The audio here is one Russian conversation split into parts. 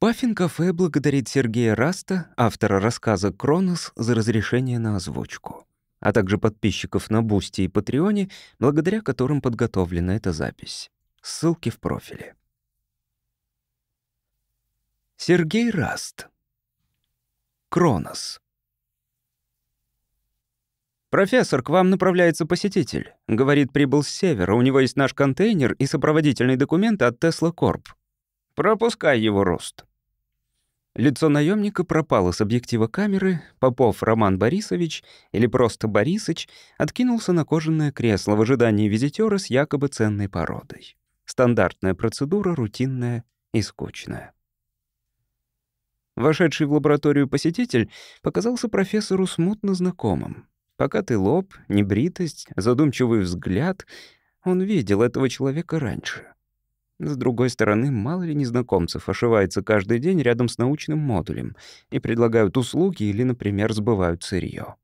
Puffin Cafe благодарит Сергея Раста, автора рассказа «Кронос», за разрешение на озвучку, а также подписчиков на Boosty и Патреоне, благодаря которым подготовлена эта запись. Ссылки в профиле. Сергей Раст. Кронос. «Профессор, к вам направляется посетитель. Говорит, прибыл с севера. У него есть наш контейнер и сопроводительные документы от Tesla Corp. Пропускай его рост». Лицо наемника пропало с объектива камеры, Попов Роман Борисович, или просто Борисыч, откинулся на кожаное кресло в ожидании визитера с якобы ценной породой. Стандартная процедура, рутинная и скучная. Вошедший в лабораторию посетитель показался профессору смутно знакомым. Покатый лоб, небритость, задумчивый взгляд — он видел этого человека раньше — с другой стороны, мало ли незнакомцев ошивается каждый день рядом с научным модулем и предлагают услуги или, например, сбывают сырье.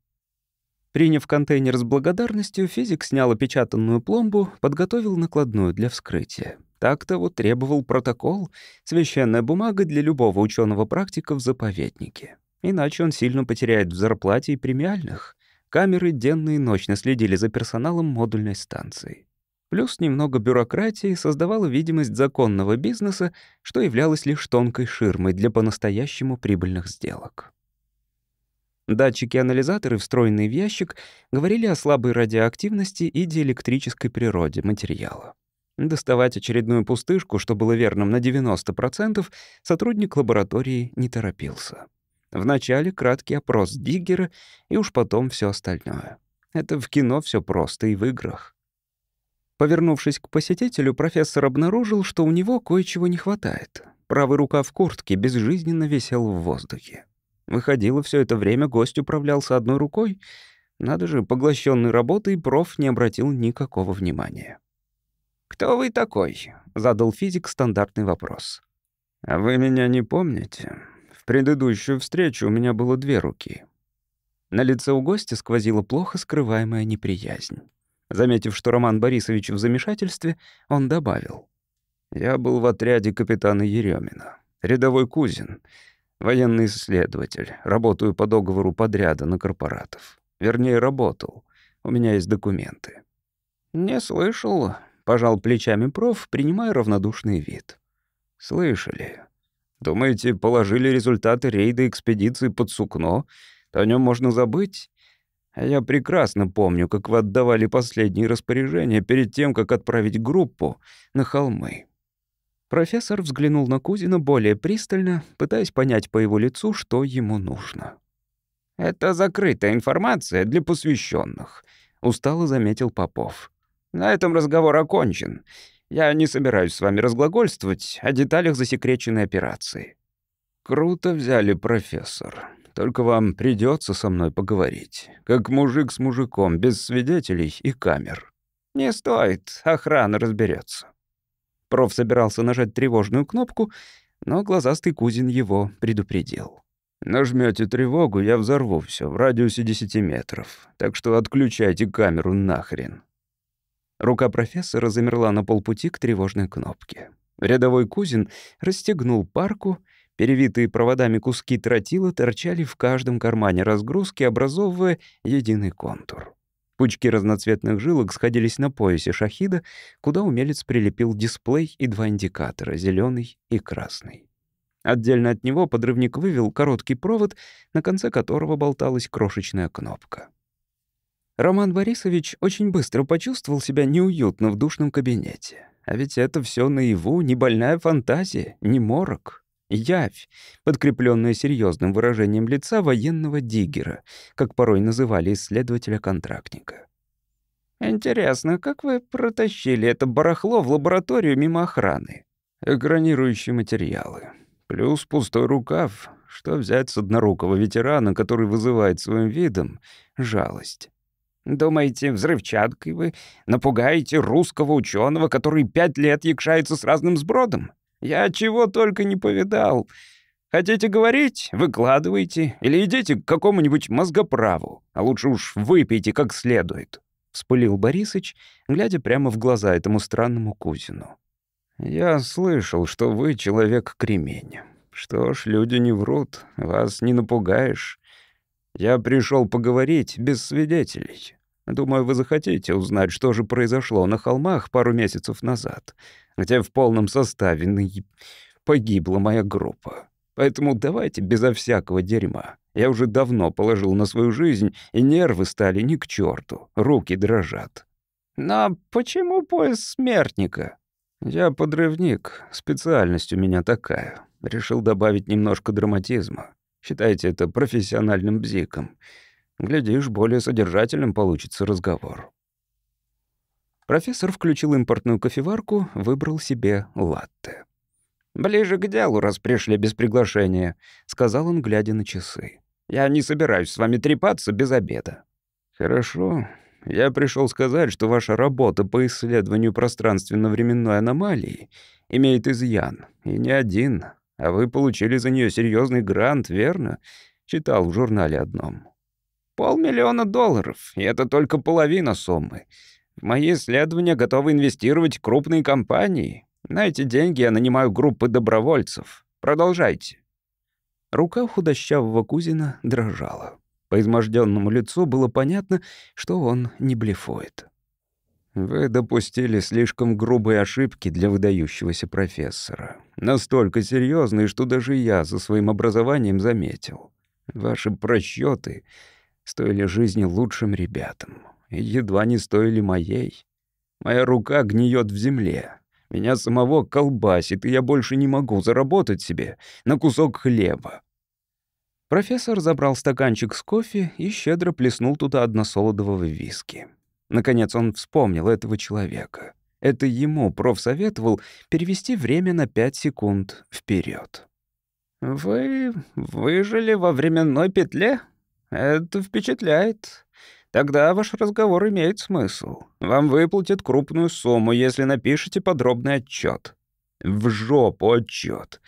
Приняв контейнер с благодарностью, физик снял опечатанную пломбу, подготовил накладную для вскрытия. Так-то вот требовал протокол, священная бумага для любого ученого практика в заповеднике. Иначе он сильно потеряет в зарплате и премиальных. Камеры денно и ночно следили за персоналом модульной станции. Плюс немного бюрократии создавала видимость законного бизнеса, что являлось лишь тонкой ширмой для по-настоящему прибыльных сделок. Датчики-анализаторы, встроенные в ящик, говорили о слабой радиоактивности и диэлектрической природе материала. Доставать очередную пустышку, что было верным на 90%, сотрудник лаборатории не торопился. Вначале краткий опрос Диггера, и уж потом все остальное. Это в кино все просто и в играх. Повернувшись к посетителю, профессор обнаружил, что у него кое-чего не хватает. Правый рукав куртки безжизненно висел в воздухе. Выходило, все это время гость управлялся одной рукой. Надо же, поглощенный работой, проф не обратил никакого внимания. «Кто вы такой?» — задал физик стандартный вопрос. «А вы меня не помните? В предыдущую встречу у меня было две руки». На лице у гостя сквозила плохо скрываемая неприязнь. Заметив, что Роман Борисович в замешательстве, он добавил. «Я был в отряде капитана Еремина. Рядовой Кузин. Военный исследователь. Работаю по договору подряда на корпоратов. Вернее, работал. У меня есть документы». «Не слышал», — пожал плечами проф, принимая равнодушный вид. «Слышали. Думаете, положили результаты рейда экспедиции под сукно? То о нем можно забыть? Я прекрасно помню, как вы отдавали последние распоряжения перед тем, как отправить группу на холмы». Профессор взглянул на Кузина более пристально, пытаясь понять по его лицу, что ему нужно. «Это закрытая информация для посвященных, устало заметил Попов. «На этом разговор окончен. Я не собираюсь с вами разглагольствовать о деталях засекреченной операции». «Круто взяли, профессор», только вам придется со мной поговорить, как мужик с мужиком, без свидетелей и камер. Не стоит, охрана разберется. Проф собирался нажать тревожную кнопку, но глазастый Кузин его предупредил. Нажмете тревогу, я взорву все в радиусе 10 метров. Так что отключайте камеру нахрен. Рука профессора замерла на полпути к тревожной кнопке. Рядовой Кузин расстегнул парку Перевитые проводами куски тротила торчали в каждом кармане разгрузки, образовывая единый контур. Пучки разноцветных жилок сходились на поясе шахида, куда умелец прилепил дисплей и два индикатора — зеленый и красный. Отдельно от него подрывник вывел короткий провод, на конце которого болталась крошечная кнопка. Роман Борисович очень быстро почувствовал себя неуютно в душном кабинете. А ведь это все наяву, не больная фантазия, не морок. Явь, подкрепленная серьезным выражением лица военного диггера, как порой называли исследователя-контрактника. «Интересно, как вы протащили это барахло в лабораторию мимо охраны?» «Экранирующие материалы. Плюс пустой рукав. Что взять с однорукого ветерана, который вызывает своим видом жалость?» «Думаете, взрывчаткой вы напугаете русского ученого, который пять лет якшается с разным сбродом?» Я чего только не повидал. Хотите говорить? Выкладывайте. Или идите к какому-нибудь мозгоправу. А лучше уж выпейте как следует», — вспылил Борисыч, глядя прямо в глаза этому странному кузину. «Я слышал, что вы человек-кремень. Что ж, люди не врут, вас не напугаешь. Я пришел поговорить без свидетелей. Думаю, вы захотите узнать, что же произошло на холмах пару месяцев назад, где в полном составе погибла моя группа. Поэтому давайте безо всякого дерьма. Я уже давно положил на свою жизнь, и нервы стали ни к черту, руки дрожат. Но почему пояс смертника? Я подрывник, специальность у меня такая. Решил добавить немножко драматизма. Считайте это профессиональным бзиком. Глядишь, более содержательным получится разговор. Профессор включил импортную кофеварку, выбрал себе латте. «Ближе к делу, раз пришли без приглашения», — сказал он, глядя на часы. «Я не собираюсь с вами трепаться без обеда». «Хорошо. Я пришел сказать, что ваша работа по исследованию пространственно-временной аномалии имеет изъян, и не один, а вы получили за нее серьезный грант, верно?» Читал в журнале одном. «Полмиллиона долларов, и это только половина суммы. В мои исследования готовы инвестировать крупные компании, на эти деньги я нанимаю группы добровольцев. Продолжайте». Рука худощавого кузина дрожала. По изможденному лицу было понятно, что он не блефует. «Вы допустили слишком грубые ошибки для выдающегося профессора. Настолько серьезные, что даже я за своим образованием заметил. Ваши просчеты стоили жизни лучшим ребятам. И едва не стоили моей. Моя рука гниет в земле. Меня самого колбасит, и я больше не могу заработать себе на кусок хлеба». Профессор забрал стаканчик с кофе и щедро плеснул туда односолодового виски. Наконец он вспомнил этого человека. Это ему проф советовал перевести время на пять секунд вперед. «Вы выжили во временной петле? Это впечатляет. Тогда ваш разговор имеет смысл. Вам выплатят крупную сумму, если напишете подробный отчет. В жопу отчет.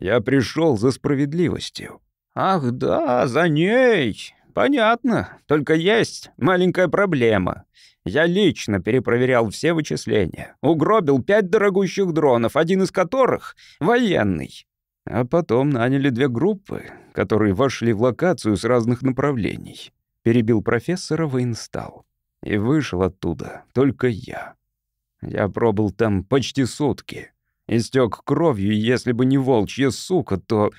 Я пришел за справедливостью. Ах да, за ней. Понятно. Только есть маленькая проблема. Я лично перепроверял все вычисления. Угробил пять дорогущих дронов, один из которых — военный. А потом наняли две группы, которые вошли в локацию с разных направлений перебил профессора Вейнстал. И вышел оттуда только я. Я пробыл там почти сутки. Истек кровью, если бы не волчья сука, то...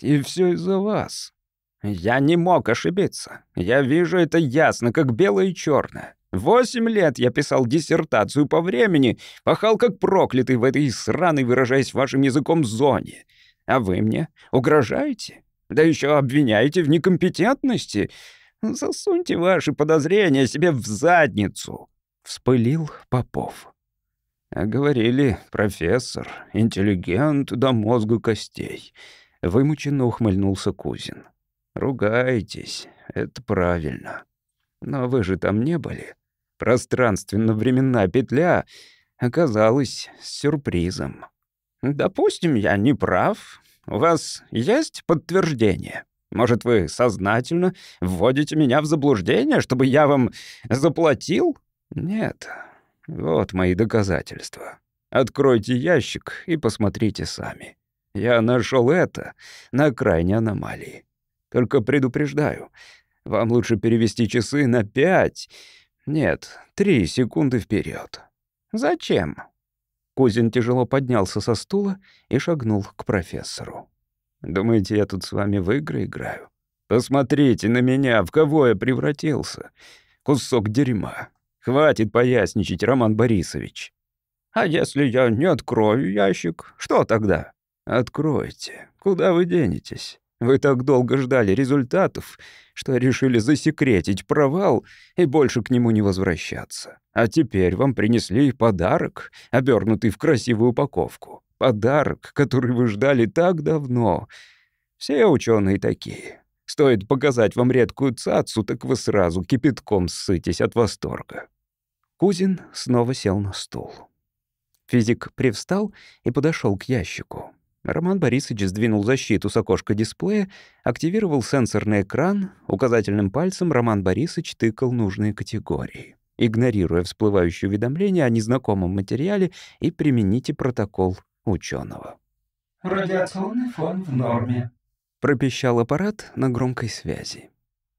И все из-за вас. Я не мог ошибиться. Я вижу это ясно, как белое и черное. Восемь лет я писал диссертацию по времени, пахал как проклятый в этой сраной, выражаясь вашим языком, зоне. А вы мне угрожаете? Да еще обвиняете в некомпетентности. Засуньте ваши подозрения себе в задницу!» — вспылил Попов. А говорили, профессор, интеллигент до мозга костей. Вымученно ухмыльнулся Кузин. Ругайтесь, это правильно. Но вы же там не были. Пространственно-временная петля оказалась сюрпризом. Допустим, я не прав. У вас есть подтверждение? Может, вы сознательно вводите меня в заблуждение, чтобы я вам заплатил? Нет. Вот мои доказательства. Откройте ящик и посмотрите сами. Я нашел это на окраине аномалии. Только предупреждаю, вам лучше перевести часы на пять, нет, три секунды вперед. Зачем? Кузин тяжело поднялся со стула и шагнул к профессору. Думаете, я тут с вами в игры играю? Посмотрите на меня, в кого я превратился. Кусок дерьма. Хватит поясничать, Роман Борисович. А если я не открою ящик, что тогда? Откройте. Куда вы денетесь? Вы так долго ждали результатов, что решили засекретить провал и больше к нему не возвращаться. А теперь вам принесли подарок, обернутый в красивую упаковку. Подарок, который вы ждали так давно. Все ученые такие. Стоит показать вам редкую цацу, так вы сразу кипятком ссытесь от восторга». Кузин снова сел на стул. Физик привстал и подошел к ящику. Роман Борисович сдвинул защиту с окошка дисплея, активировал сенсорный экран, указательным пальцем Роман Борисович тыкал нужные категории. Игнорируя всплывающее уведомление о незнакомом материале и примените протокол ученого. Радиационный фон в норме. Пропищал аппарат на громкой связи.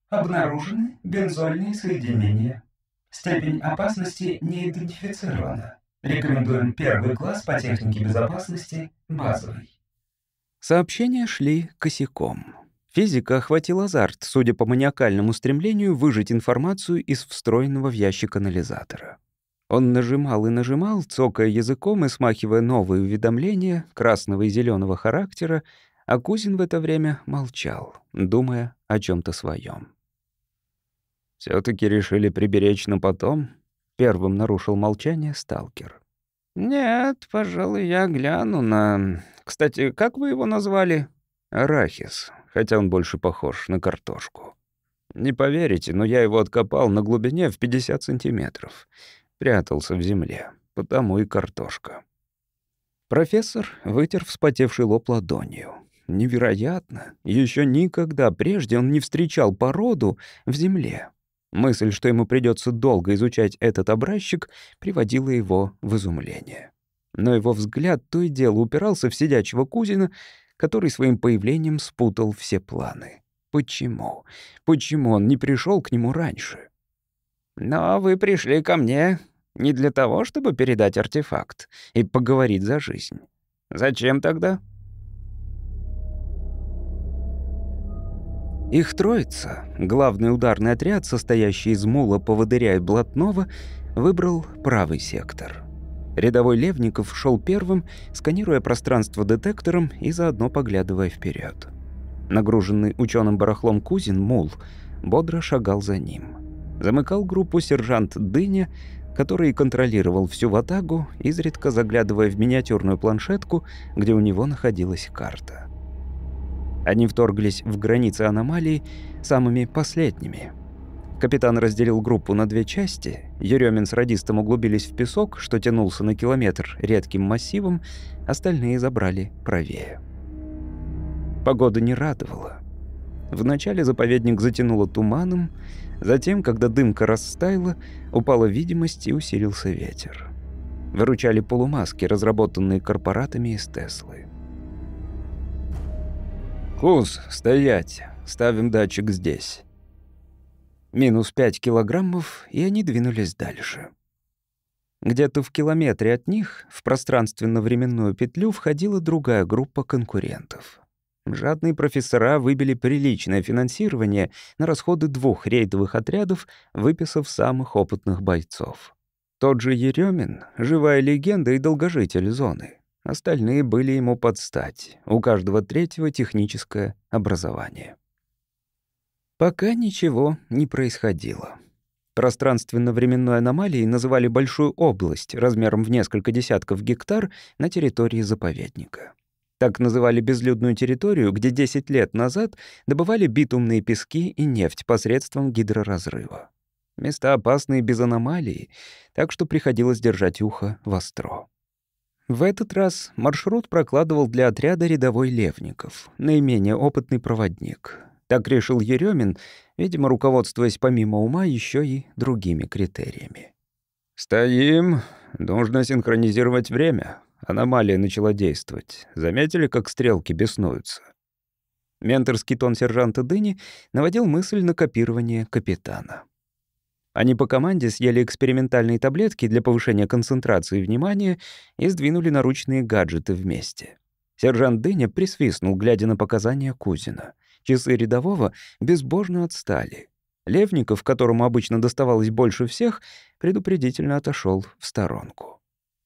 Обнаружены бензольные соединения. Степень опасности не идентифицирована. Рекомендуем первый класс по технике безопасности, базовый. Сообщения шли косяком. Физика охватил азарт, судя по маниакальному стремлению выжать информацию из встроенного в ящик анализатора. Он нажимал и нажимал, цокая языком и смахивая новые уведомления красного и зеленого характера, а Кузин в это время молчал, думая о чем то своем. все таки решили приберечь на потом?» — первым нарушил молчание сталкер. «Нет, пожалуй, я гляну на... Кстати, как вы его назвали?» «Арахис, хотя он больше похож на картошку. Не поверите, но я его откопал на глубине в 50 сантиметров прятался в земле, потому и картошка. Профессор вытер вспотевший лоб ладонью. Невероятно. Еще никогда прежде он не встречал породу в земле. Мысль, что ему придется долго изучать этот образчик, приводила его в изумление. Но его взгляд то и дело упирался в сидячего кузина, который своим появлением спутал все планы. Почему? Почему он не пришел к нему раньше? «Но вы пришли ко мне не для того, чтобы передать артефакт и поговорить за жизнь. Зачем тогда? Их троица, главный ударный отряд, состоящий из мула, поводыря и блатного, выбрал правый сектор. Рядовой Левников шел первым, сканируя пространство детектором и заодно поглядывая вперед. Нагруженный ученым барахлом Кузин, мул, бодро шагал за ним. Замыкал группу сержант Дыня, который контролировал всю ватагу, изредка заглядывая в миниатюрную планшетку, где у него находилась карта. Они вторглись в границы аномалии самыми последними. Капитан разделил группу на две части. Еремин с радистом углубились в песок, что тянулся на километр редким массивом, остальные забрали правее. Погода не радовала. Вначале заповедник затянуло туманом, Затем, когда дымка растаяла, упала видимость и усилился ветер. Выручали полумаски, разработанные корпоратами из Теслы. «Куз, стоять! Ставим датчик здесь». Минус пять килограммов, и они двинулись дальше. Где-то в километре от них в пространственно-временную петлю входила другая группа конкурентов. Жадные профессора выбили приличное финансирование на расходы двух рейдовых отрядов, выписав самых опытных бойцов. Тот же Еремин — живая легенда и долгожитель зоны. Остальные были ему под стать, у каждого третьего техническое образование. Пока ничего не происходило. Пространственно-временной аномалией называли большую область размером в несколько десятков гектар на территории заповедника. Так называли безлюдную территорию, где 10 лет назад добывали битумные пески и нефть посредством гидроразрыва. Места опасные без аномалий, так что приходилось держать ухо востро. В этот раз маршрут прокладывал для отряда рядовой Левников, наименее опытный проводник. Так решил Еремин, видимо, руководствуясь помимо ума еще и другими критериями. «Стоим. Нужно синхронизировать время», Аномалия начала действовать. Заметили, как стрелки беснуются? Менторский тон сержанта Дыни наводил мысль на копирование капитана. Они по команде съели экспериментальные таблетки для повышения концентрации внимания и сдвинули наручные гаджеты вместе. Сержант Дыня присвистнул, глядя на показания Кузина. Часы рядового безбожно отстали. Левников, которому обычно доставалось больше всех, предупредительно отошел в сторонку.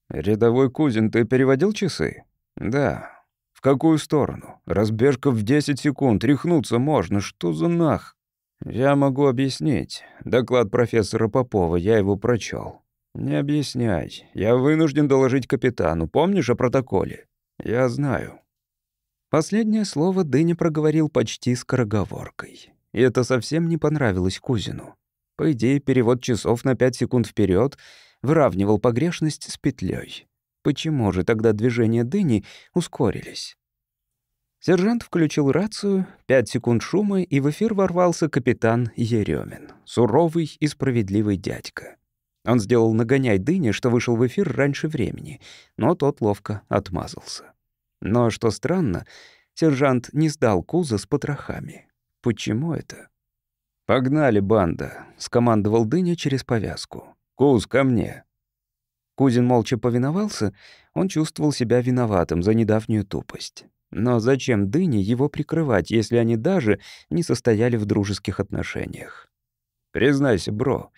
«Рядовой Кузин, ты переводил часы?» «Да». «В какую сторону? Разбежка в 10 секунд, рехнуться можно, что за нах?» «Я могу объяснить. Доклад профессора Попова, я его прочел. «Не объясняй. Я вынужден доложить капитану. Помнишь о протоколе?» «Я знаю». Последнее слово Дыня проговорил почти скороговоркой. И это совсем не понравилось Кузину. По идее, перевод часов на 5 секунд вперед выравнивал погрешность с петлей. Почему же тогда движения дыни ускорились? Сержант включил рацию, пять секунд шума, и в эфир ворвался капитан Еремин, суровый и справедливый дядька. Он сделал нагоняй дыни, что вышел в эфир раньше времени, но тот ловко отмазался. Но, что странно, сержант не сдал Куза с потрохами. Почему это? «Погнали, банда», — скомандовал Дыня через повязку. «Куз, ко мне». Кузин молча повиновался, он чувствовал себя виноватым за недавнюю тупость. Но зачем Дыне его прикрывать, если они даже не состояли в дружеских отношениях? «Признайся, бро,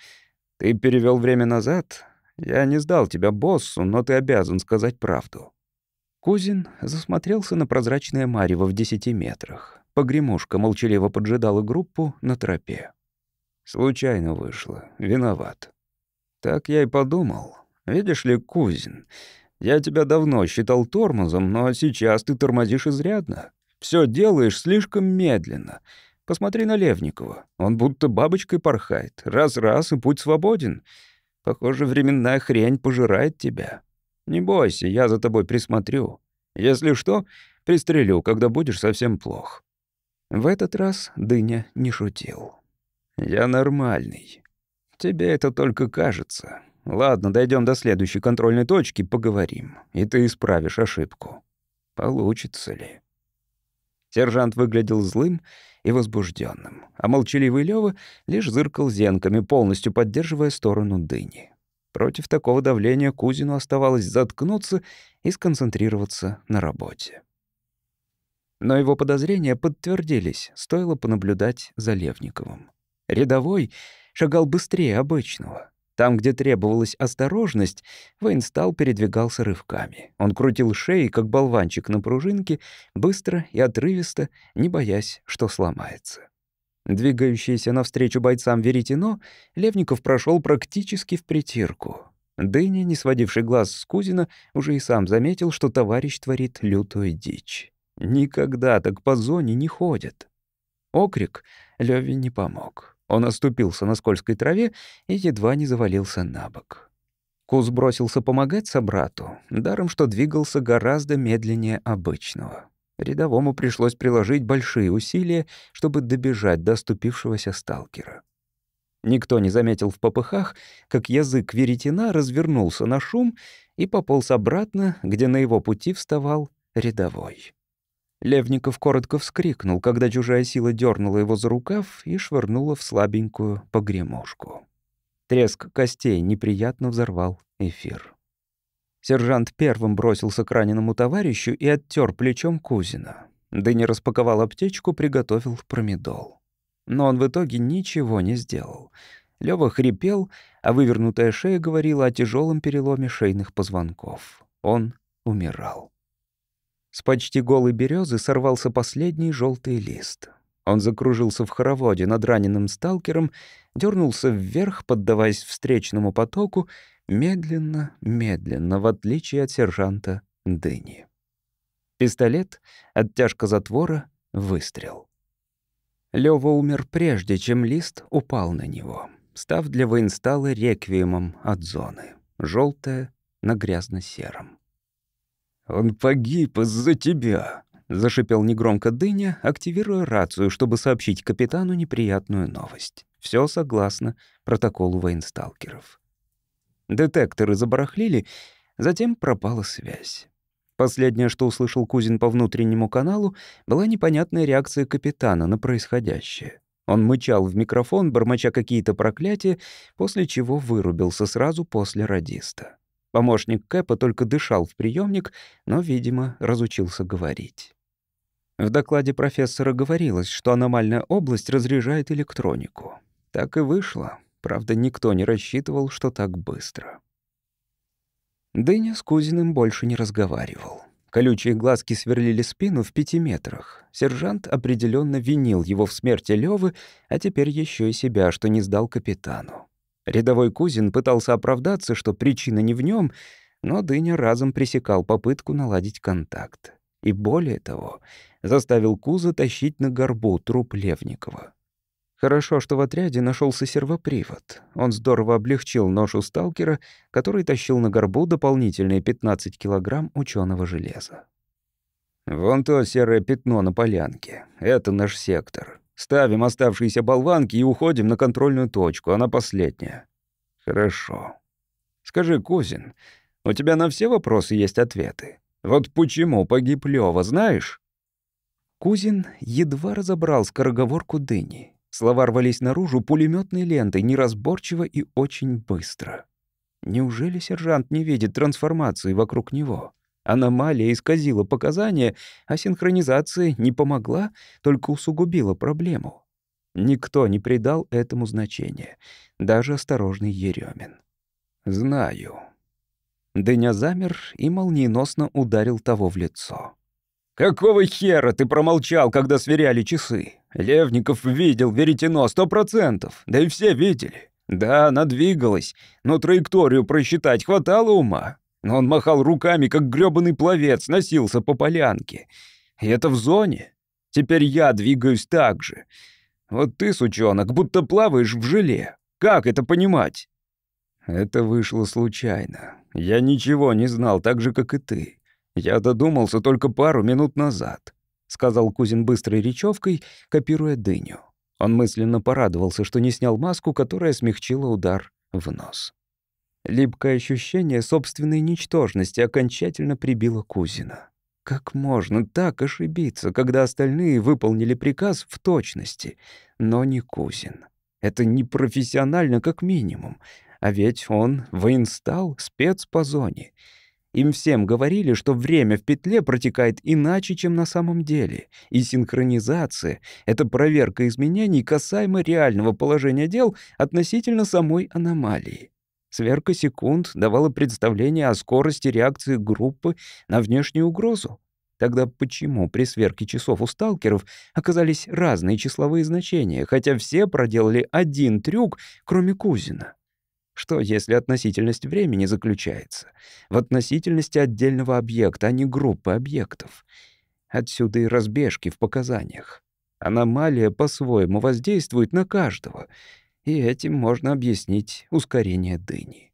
ты перевел время назад? Я не сдал тебя боссу, но ты обязан сказать правду». Кузин засмотрелся на прозрачное марево в десяти метрах. Погремушка молчаливо поджидала группу на тропе. «Случайно вышло. Виноват». «Так я и подумал. Видишь ли, Кузин, я тебя давно считал тормозом, но сейчас ты тормозишь изрядно. Все делаешь слишком медленно. Посмотри на Левникова. Он будто бабочкой порхает. Раз-раз, и путь свободен. Похоже, временная хрень пожирает тебя. Не бойся, я за тобой присмотрю. Если что, пристрелю, когда будешь совсем плох». В этот раз Дыня не шутил. «Я нормальный. Тебе это только кажется. Ладно, дойдем до следующей контрольной точки, поговорим, и ты исправишь ошибку. Получится ли? Сержант выглядел злым и возбужденным, а молчаливый Лёва лишь зыркал зенками, полностью поддерживая сторону дыни. Против такого давления Кузину оставалось заткнуться и сконцентрироваться на работе. Но его подозрения подтвердились, стоило понаблюдать за Левниковым. Рядовой шагал быстрее обычного — там, где требовалась осторожность, Вейнстал передвигался рывками. Он крутил шеи, как болванчик на пружинке, быстро и отрывисто, не боясь, что сломается. Двигающийся навстречу бойцам веретено, Левников прошел практически в притирку. Дыня, не сводивший глаз с Кузина, уже и сам заметил, что товарищ творит лютую дичь. Никогда так по зоне не ходят. Окрик Леве не помог. Он оступился на скользкой траве и едва не завалился на бок. Куз бросился помогать собрату, даром что двигался гораздо медленнее обычного. Рядовому пришлось приложить большие усилия, чтобы добежать до оступившегося сталкера. Никто не заметил в попыхах, как язык веретена развернулся на шум и пополз обратно, где на его пути вставал рядовой. Левников коротко вскрикнул, когда чужая сила дернула его за рукав и швырнула в слабенькую погремушку. Треск костей неприятно взорвал эфир. Сержант первым бросился к раненому товарищу и оттер плечом Кузина. Дыни распаковал аптечку, приготовил промедол. Но он в итоге ничего не сделал. Лёва хрипел, а вывернутая шея говорила о тяжелом переломе шейных позвонков. Он умирал. С почти голой березы сорвался последний желтый лист. Он закружился в хороводе над раненым сталкером, дернулся вверх, поддаваясь встречному потоку, медленно, медленно, в отличие от сержанта Дыни. Пистолет, оттяжка затвора, выстрел. Лёва умер прежде, чем лист упал на него, став для воинстала реквиемом от зоны. Желтое на грязно-сером. «Он погиб из-за тебя», — зашипел негромко Дыня, активируя рацию, чтобы сообщить капитану неприятную новость. Все согласно протоколу военсталкеров. Детекторы забарахлили, затем пропала связь. Последнее, что услышал Кузин по внутреннему каналу, была непонятная реакция капитана на происходящее. Он мычал в микрофон, бормоча какие-то проклятия, после чего вырубился сразу после радиста. Помощник Кэпа только дышал в приемник, но, видимо, разучился говорить. В докладе профессора говорилось, что аномальная область разряжает электронику. Так и вышло. Правда, никто не рассчитывал, что так быстро. Дыня с Кузиным больше не разговаривал. Колючие глазки сверлили спину в пяти метрах. Сержант определенно винил его в смерти Лёвы, а теперь еще и себя, что не сдал капитану. Рядовой Кузин пытался оправдаться, что причина не в нем, но Дыня разом пресекал попытку наладить контакт. И более того, заставил Куза тащить на горбу труп Левникова. Хорошо, что в отряде нашелся сервопривод. Он здорово облегчил ношу сталкера, который тащил на горбу дополнительные 15 килограмм ученого железа. «Вон то серое пятно на полянке. Это наш сектор. Ставим оставшиеся болванки и уходим на контрольную точку, она последняя. Хорошо. Скажи, Кузин, у тебя на все вопросы есть ответы? Вот почему погиб Лёва, знаешь?» Кузин едва разобрал скороговорку дыни. Слова рвались наружу пулеметной лентой, неразборчиво и очень быстро. Неужели сержант не видит трансформации вокруг него? Аномалия исказила показания, а синхронизация не помогла, только усугубила проблему. Никто не придал этому значения, даже осторожный Еремин. «Знаю». Дыня замер и молниеносно ударил того в лицо. «Какого хера ты промолчал, когда сверяли часы? Левников видел веретено сто процентов, да и все видели. Да, она двигалась, но траекторию просчитать хватало ума. Но он махал руками, как грёбаный пловец, носился по полянке. И это в зоне. Теперь я двигаюсь так же. Вот ты, сучонок, будто плаваешь в желе. Как это понимать? Это вышло случайно. Я ничего не знал, так же, как и ты. Я додумался только пару минут назад, сказал Кузин быстрой речевкой, копируя дыню. Он мысленно порадовался, что не снял маску, которая смягчила удар в нос. Липкое ощущение собственной ничтожности окончательно прибило Кузина. Как можно так ошибиться, когда остальные выполнили приказ в точности, но не Кузин? Это непрофессионально как минимум. А ведь он воинстал, спец по зоне. Им всем говорили, что время в петле протекает иначе, чем на самом деле. И синхронизация — это проверка изменений касаемо реального положения дел относительно самой аномалии. Сверка секунд давала представление о скорости реакции группы на внешнюю угрозу. Тогда почему при сверке часов у сталкеров оказались разные числовые значения, хотя все проделали один трюк, кроме Кузина? Что, если относительность времени заключается в относительности отдельного объекта, а не группы объектов? Отсюда и разбежки в показаниях. Аномалия по-своему воздействует на каждого — и этим можно объяснить ускорение дыни.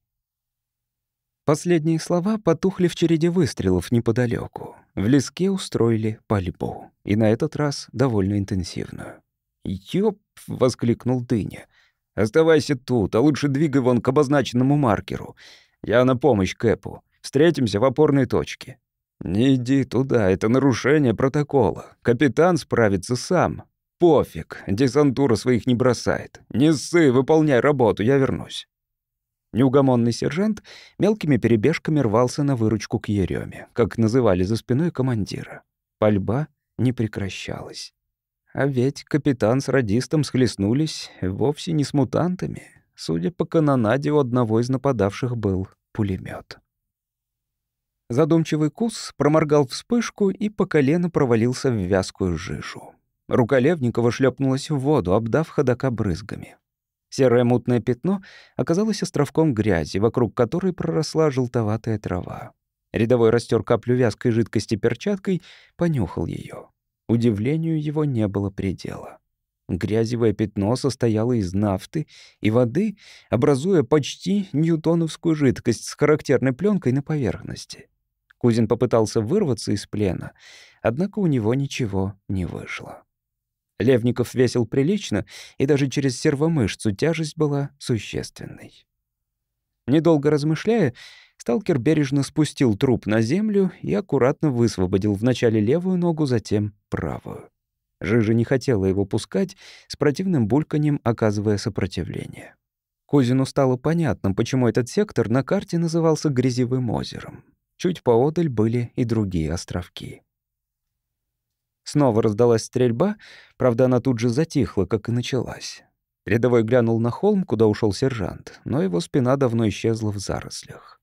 Последние слова потухли в череде выстрелов неподалеку. В леске устроили пальбу, и на этот раз довольно интенсивную. «Ёп!» — воскликнул Дыня. «Оставайся тут, а лучше двигай вон к обозначенному маркеру. Я на помощь Кэпу. Встретимся в опорной точке». «Не иди туда, это нарушение протокола. Капитан справится сам. «Пофиг, десантура своих не бросает. Не ссы, выполняй работу, я вернусь». Неугомонный сержант мелкими перебежками рвался на выручку к Ереме, как называли за спиной командира. Пальба не прекращалась. А ведь капитан с радистом схлестнулись вовсе не с мутантами. Судя по канонаде, у одного из нападавших был пулемет. Задумчивый кус проморгал вспышку и по колено провалился в вязкую жижу. Рука Левникова шлепнулась в воду, обдав ходока брызгами. Серое мутное пятно оказалось островком грязи, вокруг которой проросла желтоватая трава. Рядовой растер каплю вязкой жидкости перчаткой, понюхал ее. Удивлению его не было предела. Грязевое пятно состояло из нафты и воды, образуя почти ньютоновскую жидкость с характерной пленкой на поверхности. Кузин попытался вырваться из плена, однако у него ничего не вышло. Левников весил прилично, и даже через сервомышцу тяжесть была существенной. Недолго размышляя, сталкер бережно спустил труп на землю и аккуратно высвободил вначале левую ногу, затем правую. Жижа не хотела его пускать, с противным бульканьем оказывая сопротивление. Кузину стало понятно, почему этот сектор на карте назывался Грязевым озером. Чуть поодаль были и другие островки. Снова раздалась стрельба, правда, она тут же затихла, как и началась. Рядовой глянул на холм, куда ушел сержант, но его спина давно исчезла в зарослях.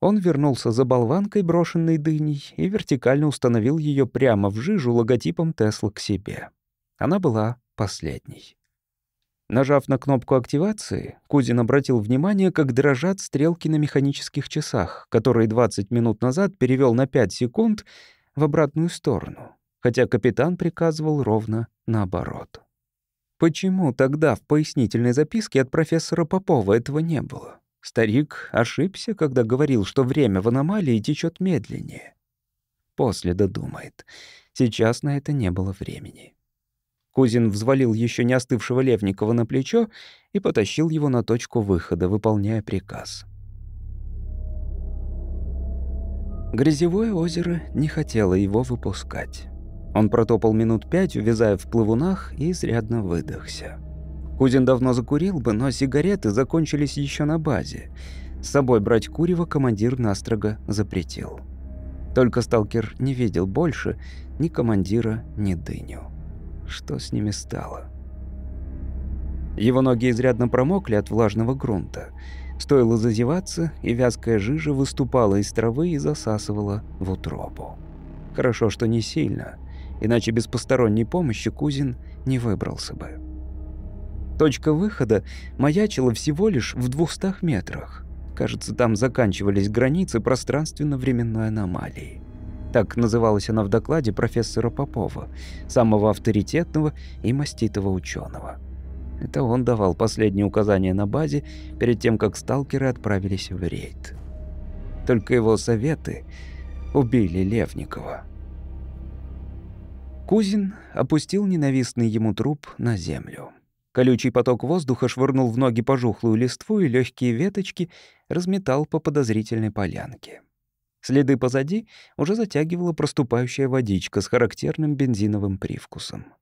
Он вернулся за болванкой, брошенной дыней, и вертикально установил ее прямо в жижу логотипом Тесла к себе. Она была последней. Нажав на кнопку активации, Кузин обратил внимание, как дрожат стрелки на механических часах, которые 20 минут назад перевел на 5 секунд в обратную сторону хотя капитан приказывал ровно наоборот. Почему тогда в пояснительной записке от профессора Попова этого не было? Старик ошибся, когда говорил, что время в аномалии течет медленнее. После додумает. Сейчас на это не было времени. Кузин взвалил еще не остывшего Левникова на плечо и потащил его на точку выхода, выполняя приказ. Грязевое озеро не хотело его выпускать. Он протопал минут пять, увязая в плавунах, и изрядно выдохся. Кузин давно закурил бы, но сигареты закончились еще на базе. С собой брать курево командир настрого запретил. Только сталкер не видел больше ни командира, ни дыню. Что с ними стало? Его ноги изрядно промокли от влажного грунта. Стоило зазеваться, и вязкая жижа выступала из травы и засасывала в утробу. Хорошо, что не сильно, иначе без посторонней помощи Кузин не выбрался бы. Точка выхода маячила всего лишь в двухстах метрах. Кажется, там заканчивались границы пространственно-временной аномалии. Так называлась она в докладе профессора Попова, самого авторитетного и маститого ученого. Это он давал последние указания на базе перед тем, как сталкеры отправились в рейд. Только его советы убили Левникова. Кузин опустил ненавистный ему труп на землю. Колючий поток воздуха швырнул в ноги пожухлую листву и легкие веточки разметал по подозрительной полянке. Следы позади уже затягивала проступающая водичка с характерным бензиновым привкусом.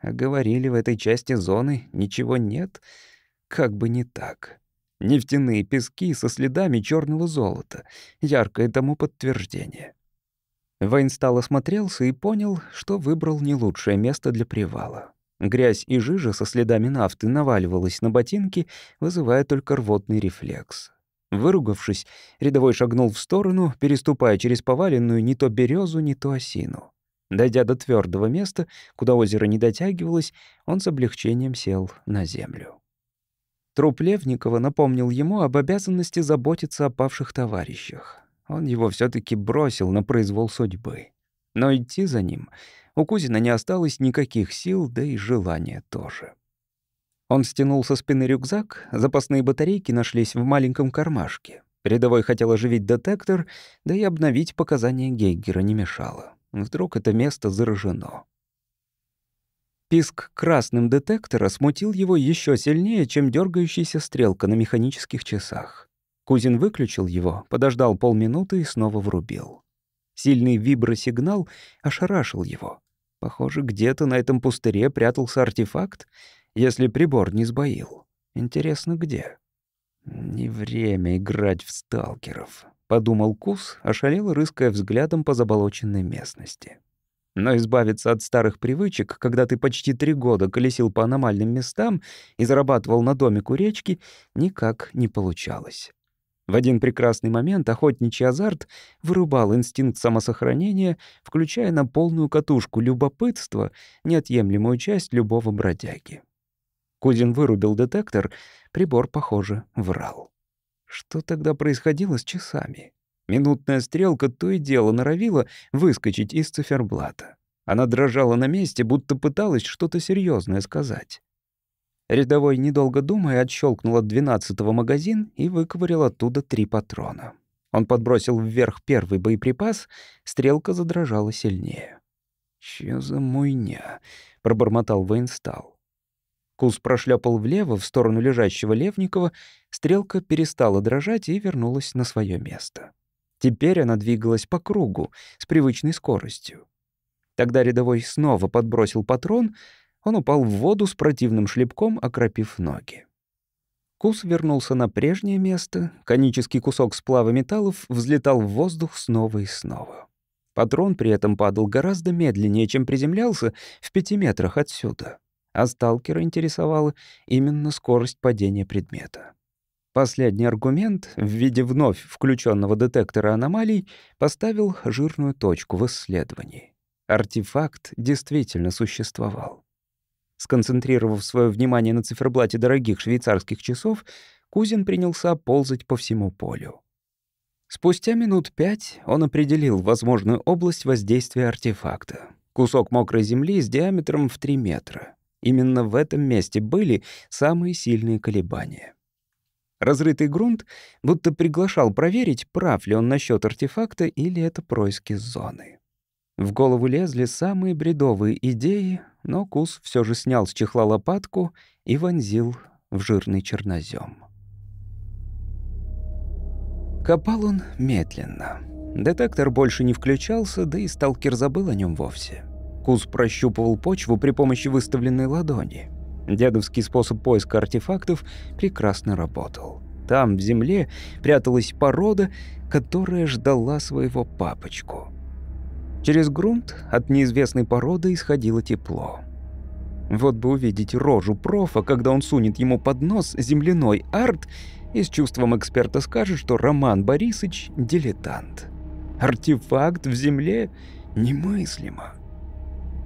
А говорили, в этой части зоны ничего нет, как бы не так. Нефтяные пески со следами черного золота, яркое тому подтверждение. Вейнстал осмотрелся и понял, что выбрал не лучшее место для привала. Грязь и жижа со следами нафты наваливалась на ботинки, вызывая только рвотный рефлекс. Выругавшись, рядовой шагнул в сторону, переступая через поваленную не то березу, не то осину. Дойдя до твердого места, куда озеро не дотягивалось, он с облегчением сел на землю. Труп Левникова напомнил ему об обязанности заботиться о павших товарищах. Он его все таки бросил на произвол судьбы. Но идти за ним у Кузина не осталось никаких сил, да и желания тоже. Он стянул со спины рюкзак, запасные батарейки нашлись в маленьком кармашке. Рядовой хотел оживить детектор, да и обновить показания Гейгера не мешало. Вдруг это место заражено. Писк красным детектора смутил его еще сильнее, чем дергающаяся стрелка на механических часах. Кузин выключил его, подождал полминуты и снова врубил. Сильный вибросигнал ошарашил его. Похоже, где-то на этом пустыре прятался артефакт, если прибор не сбоил. Интересно, где? Не время играть в сталкеров подумал Кус, ошалел, рыская взглядом по заболоченной местности. Но избавиться от старых привычек, когда ты почти три года колесил по аномальным местам и зарабатывал на домик у речки, никак не получалось. В один прекрасный момент охотничий азарт вырубал инстинкт самосохранения, включая на полную катушку любопытство, неотъемлемую часть любого бродяги. Кузин вырубил детектор, прибор, похоже, врал. Что тогда происходило с часами? Минутная стрелка то и дело норовила выскочить из циферблата. Она дрожала на месте, будто пыталась что-то серьезное сказать. Рядовой, недолго думая, отщелкнул от двенадцатого магазин и выковырял оттуда три патрона. Он подбросил вверх первый боеприпас, стрелка задрожала сильнее. «Чё за муйня?» — пробормотал Вейнстал. Кус прошлепал влево, в сторону лежащего Левникова, стрелка перестала дрожать и вернулась на свое место. Теперь она двигалась по кругу с привычной скоростью. Тогда рядовой снова подбросил патрон, он упал в воду с противным шлепком, окропив ноги. Кус вернулся на прежнее место, конический кусок сплава металлов взлетал в воздух снова и снова. Патрон при этом падал гораздо медленнее, чем приземлялся в пяти метрах отсюда а сталкера интересовала именно скорость падения предмета. Последний аргумент в виде вновь включенного детектора аномалий поставил жирную точку в исследовании. Артефакт действительно существовал. Сконцентрировав свое внимание на циферблате дорогих швейцарских часов, Кузин принялся ползать по всему полю. Спустя минут пять он определил возможную область воздействия артефакта. Кусок мокрой земли с диаметром в 3 метра. Именно в этом месте были самые сильные колебания. Разрытый грунт будто приглашал проверить, прав ли он насчет артефакта или это происки зоны. В голову лезли самые бредовые идеи, но Кус все же снял с чехла лопатку и вонзил в жирный чернозем. Копал он медленно. Детектор больше не включался, да и сталкер забыл о нем вовсе. Куз прощупывал почву при помощи выставленной ладони. Дедовский способ поиска артефактов прекрасно работал. Там, в земле, пряталась порода, которая ждала своего папочку. Через грунт от неизвестной породы исходило тепло. Вот бы увидеть рожу профа, когда он сунет ему под нос земляной арт и с чувством эксперта скажет, что Роман Борисович – дилетант. Артефакт в земле немыслимо.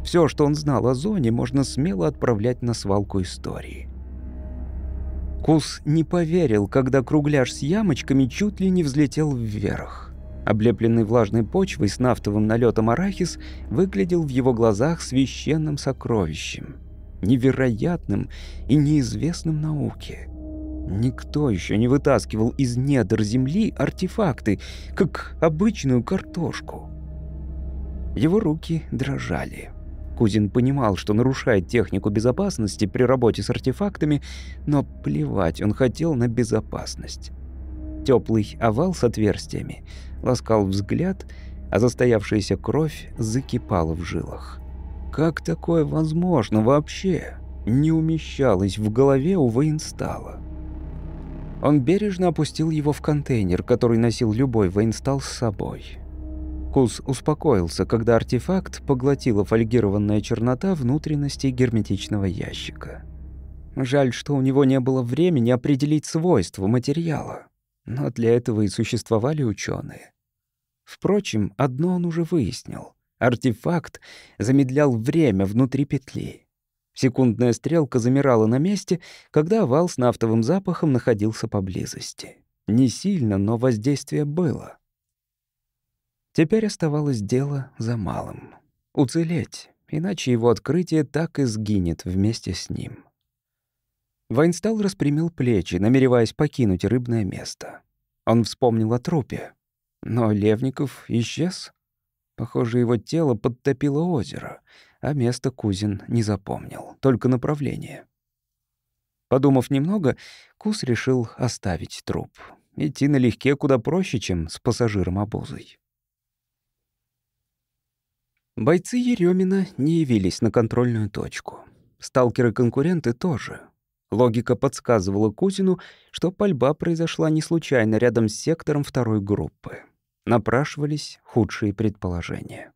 Все, что он знал о зоне, можно смело отправлять на свалку истории. Кус не поверил, когда кругляш с ямочками чуть ли не взлетел вверх. Облепленный влажной почвой с нафтовым налетом арахис выглядел в его глазах священным сокровищем, невероятным и неизвестным науке. Никто еще не вытаскивал из недр земли артефакты, как обычную картошку. Его руки дрожали. Кузин понимал, что нарушает технику безопасности при работе с артефактами, но плевать он хотел на безопасность. Теплый овал с отверстиями ласкал взгляд, а застоявшаяся кровь закипала в жилах. Как такое возможно вообще? Не умещалось в голове у воинстала. Он бережно опустил его в контейнер, который носил любой воинстал с собой. Кус успокоился, когда артефакт поглотила фольгированная чернота внутренности герметичного ящика. Жаль, что у него не было времени определить свойства материала. Но для этого и существовали ученые. Впрочем, одно он уже выяснил. Артефакт замедлял время внутри петли. Секундная стрелка замирала на месте, когда овал с нафтовым запахом находился поблизости. Не сильно, но воздействие было. Теперь оставалось дело за малым. Уцелеть, иначе его открытие так и сгинет вместе с ним. Вайнстал распрямил плечи, намереваясь покинуть рыбное место. Он вспомнил о трупе. Но Левников исчез. Похоже, его тело подтопило озеро, а место Кузин не запомнил, только направление. Подумав немного, Кус решил оставить труп. Идти налегке куда проще, чем с пассажиром обузой. Бойцы Еремина не явились на контрольную точку. Сталкеры-конкуренты тоже. Логика подсказывала Кузину, что пальба произошла не случайно рядом с сектором второй группы. Напрашивались худшие предположения.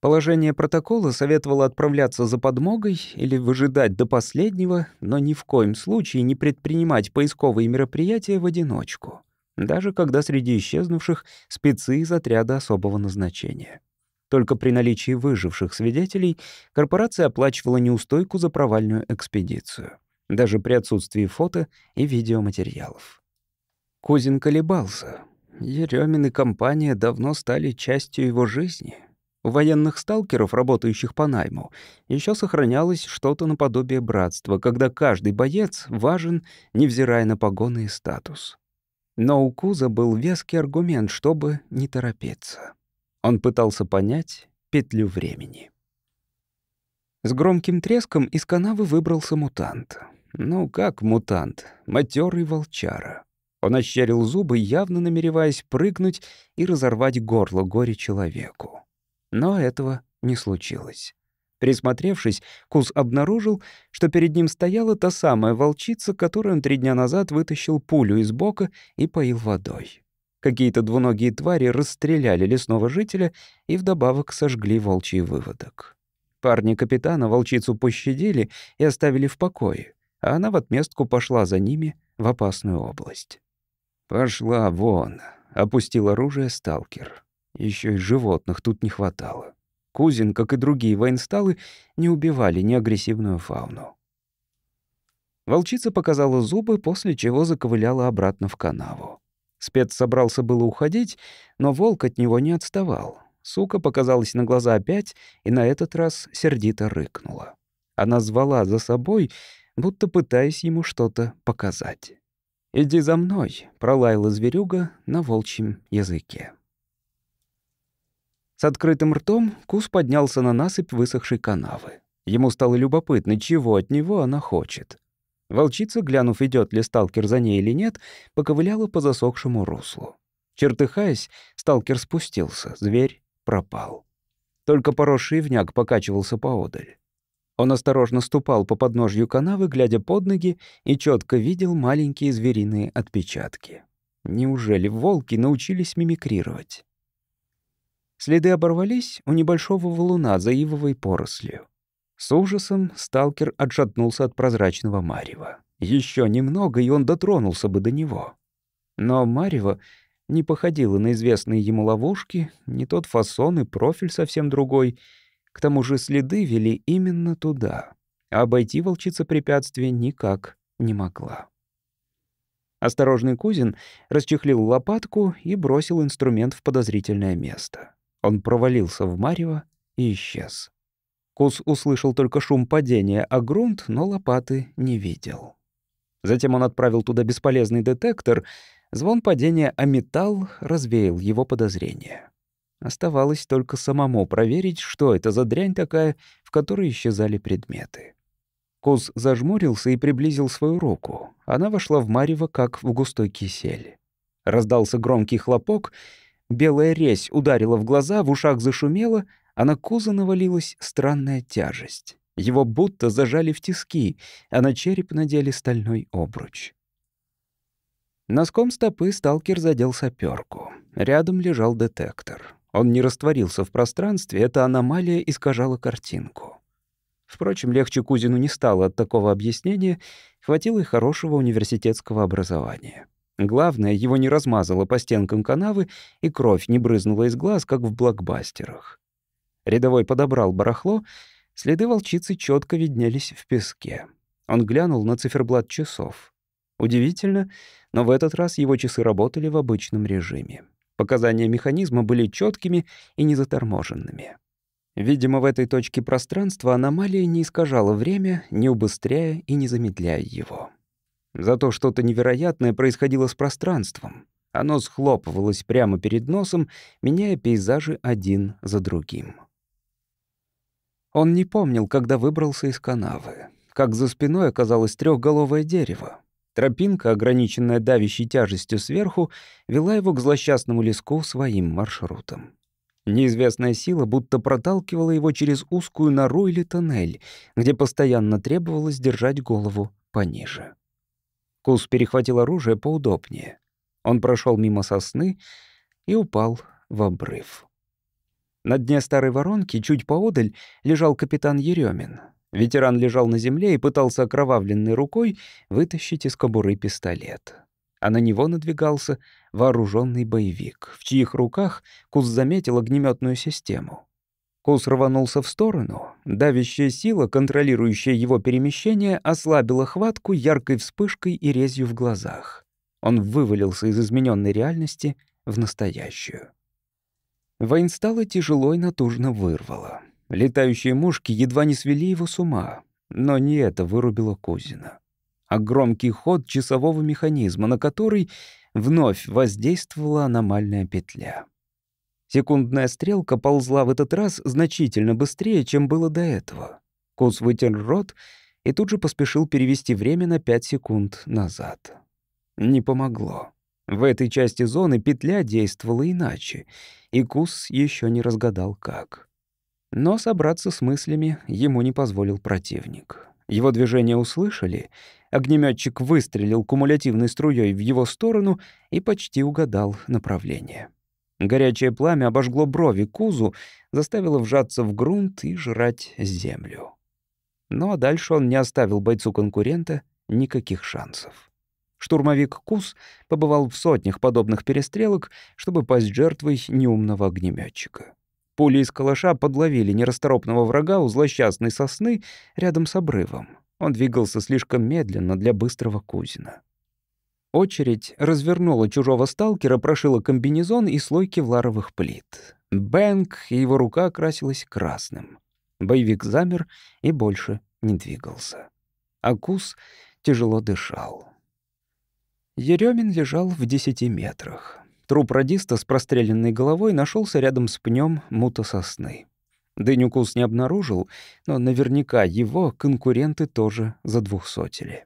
Положение протокола советовало отправляться за подмогой или выжидать до последнего, но ни в коем случае не предпринимать поисковые мероприятия в одиночку, даже когда среди исчезнувших спецы из отряда особого назначения. Только при наличии выживших свидетелей корпорация оплачивала неустойку за провальную экспедицию, даже при отсутствии фото и видеоматериалов. Кузин колебался. Еремин и компания давно стали частью его жизни. У военных сталкеров, работающих по найму, еще сохранялось что-то наподобие братства, когда каждый боец важен, невзирая на погоны и статус. Но у Куза был веский аргумент, чтобы не торопиться. Он пытался понять петлю времени. С громким треском из канавы выбрался мутант. Ну, как мутант? Матерый волчара. Он ощерил зубы, явно намереваясь прыгнуть и разорвать горло горе-человеку. Но этого не случилось. Присмотревшись, Куз обнаружил, что перед ним стояла та самая волчица, которую он три дня назад вытащил пулю из бока и поил водой. Какие-то двуногие твари расстреляли лесного жителя и вдобавок сожгли волчий выводок. Парни капитана волчицу пощадили и оставили в покое, а она в отместку пошла за ними в опасную область. «Пошла вон», — опустил оружие сталкер. Еще и животных тут не хватало. Кузин, как и другие воинсталы, не убивали неагрессивную фауну. Волчица показала зубы, после чего заковыляла обратно в канаву. Спец собрался было уходить, но волк от него не отставал. Сука показалась на глаза опять и на этот раз сердито рыкнула. Она звала за собой, будто пытаясь ему что-то показать. «Иди за мной», — пролаяла зверюга на волчьем языке. С открытым ртом Кус поднялся на насыпь высохшей канавы. Ему стало любопытно, чего от него она хочет. Волчица, глянув, идет ли сталкер за ней или нет, поковыляла по засохшему руслу. Чертыхаясь, сталкер спустился, зверь пропал. Только поросший вняк покачивался поодаль. Он осторожно ступал по подножью канавы, глядя под ноги, и четко видел маленькие звериные отпечатки. Неужели волки научились мимикрировать? Следы оборвались у небольшого валуна за ивовой порослью. С ужасом сталкер отшатнулся от прозрачного марева. Еще немного, и он дотронулся бы до него. Но марево не походило на известные ему ловушки, не тот фасон и профиль совсем другой. К тому же следы вели именно туда, а обойти волчица препятствия никак не могла. Осторожный Кузин расчехлил лопатку и бросил инструмент в подозрительное место. Он провалился в марево и исчез. Кус услышал только шум падения, а грунт, но лопаты не видел. Затем он отправил туда бесполезный детектор. Звон падения о металл развеял его подозрения. Оставалось только самому проверить, что это за дрянь такая, в которой исчезали предметы. Кус зажмурился и приблизил свою руку. Она вошла в марево, как в густой кисель. Раздался громкий хлопок, белая резь ударила в глаза, в ушах зашумело, а на Куза навалилась странная тяжесть. Его будто зажали в тиски, а на череп надели стальной обруч. Носком стопы сталкер задел саперку. Рядом лежал детектор. Он не растворился в пространстве, эта аномалия искажала картинку. Впрочем, легче Кузину не стало от такого объяснения, хватило и хорошего университетского образования. Главное, его не размазало по стенкам канавы, и кровь не брызнула из глаз, как в блокбастерах. Рядовой подобрал барахло, следы волчицы четко виднелись в песке. Он глянул на циферблат часов. Удивительно, но в этот раз его часы работали в обычном режиме. Показания механизма были четкими и незаторможенными. Видимо, в этой точке пространства аномалия не искажала время, не убыстряя и не замедляя его. Зато что-то невероятное происходило с пространством. Оно схлопывалось прямо перед носом, меняя пейзажи один за другим. Он не помнил, когда выбрался из канавы. Как за спиной оказалось трехголовое дерево. Тропинка, ограниченная давящей тяжестью сверху, вела его к злосчастному леску своим маршрутом. Неизвестная сила будто проталкивала его через узкую нору или тоннель, где постоянно требовалось держать голову пониже. Кус перехватил оружие поудобнее. Он прошел мимо сосны и упал в обрыв. На дне старой воронки, чуть поодаль, лежал капитан Еремин. Ветеран лежал на земле и пытался окровавленной рукой вытащить из кобуры пистолет. А на него надвигался вооруженный боевик, в чьих руках Кус заметил огнеметную систему. Кус рванулся в сторону. Давящая сила, контролирующая его перемещение, ослабила хватку яркой вспышкой и резью в глазах. Он вывалился из измененной реальности в настоящую. Воинстала тяжело и натужно вырвало. Летающие мушки едва не свели его с ума, но не это вырубило Кузина, а громкий ход часового механизма, на который вновь воздействовала аномальная петля. Секундная стрелка ползла в этот раз значительно быстрее, чем было до этого. Куз вытер рот и тут же поспешил перевести время на 5 секунд назад. Не помогло. В этой части зоны петля действовала иначе, и Кус еще не разгадал как. Но собраться с мыслями ему не позволил противник. Его движение услышали, огнеметчик выстрелил кумулятивной струей в его сторону и почти угадал направление. Горячее пламя обожгло брови Кузу, заставило вжаться в грунт и жрать землю. Но дальше он не оставил бойцу конкурента никаких шансов. Штурмовик Кус побывал в сотнях подобных перестрелок, чтобы пасть жертвой неумного огнеметчика. Пули из калаша подловили нерасторопного врага у злосчастной сосны рядом с обрывом. Он двигался слишком медленно для быстрого Кузина. Очередь развернула чужого сталкера, прошила комбинезон и слой кевларовых плит. Бэнк, и его рука окрасилась красным. Боевик замер и больше не двигался. Акус тяжело дышал. Еремин лежал в десяти метрах. Труп радиста с простреленной головой нашелся рядом с пнем мута сосны. Дынюкус не обнаружил, но наверняка его конкуренты тоже задвухсотили.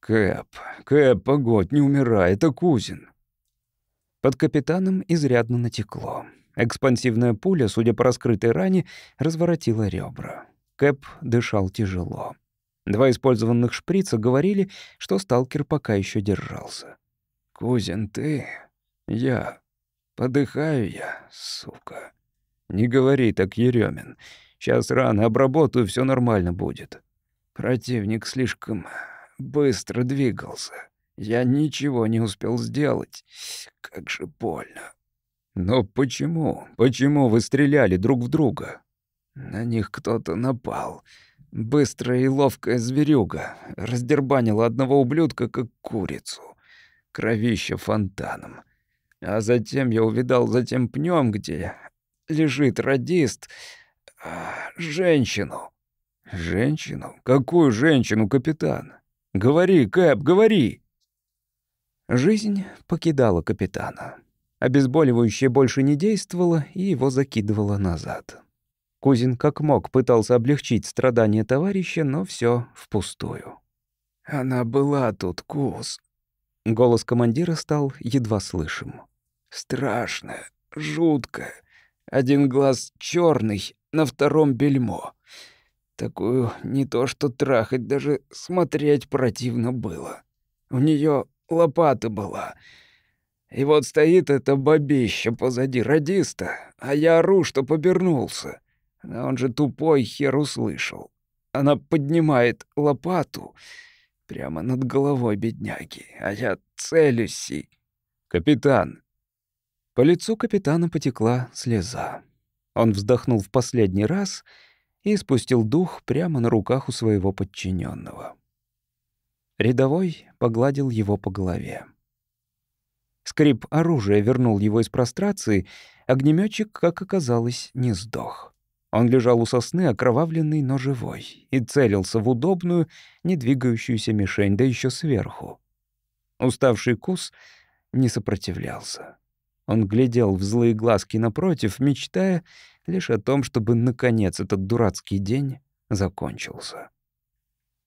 «Кэп, Кэп, погодь, не умирай, это Кузин». Под капитаном изрядно натекло. Экспансивная пуля, судя по раскрытой ране, разворотила ребра. Кэп дышал тяжело. Два использованных шприца говорили, что сталкер пока еще держался. «Кузин, ты... я... подыхаю я, сука». «Не говори так, Еремин. Сейчас рано обработаю, все нормально будет». Противник слишком быстро двигался. Я ничего не успел сделать. Как же больно. Но почему? Почему вы стреляли друг в друга? На них кто-то напал. Быстрая и ловкая зверюга. Раздербанила одного ублюдка, как курицу. Кровища фонтаном. А затем я увидал за тем пнем, где лежит радист, а, женщину. Женщину? Какую женщину, капитан? Говори, Кэп, говори. Жизнь покидала капитана. Обезболивающее больше не действовало, и его закидывало назад. Кузин как мог пытался облегчить страдания товарища, но все впустую. «Она была тут, Куз». Голос командира стал едва слышим. «Страшная, жуткая. Один глаз черный, на втором бельмо. Такую не то что трахать, даже смотреть противно было. У нее лопата была. И вот стоит эта бабища позади радиста, а я ору, что побернулся. А он же тупой хер услышал. Она поднимает лопату прямо над головой бедняги, а я целюсь и... «Капитан!» По лицу капитана потекла слеза. Он вздохнул в последний раз и спустил дух прямо на руках у своего подчиненного. Рядовой погладил его по голове. Скрип оружия вернул его из прострации, огнеметчик, как оказалось, не сдох. Он лежал у сосны, окровавленный, но живой, и целился в удобную, не двигающуюся мишень, да еще сверху. Уставший кус не сопротивлялся. Он глядел в злые глазки напротив, мечтая лишь о том, чтобы, наконец, этот дурацкий день закончился.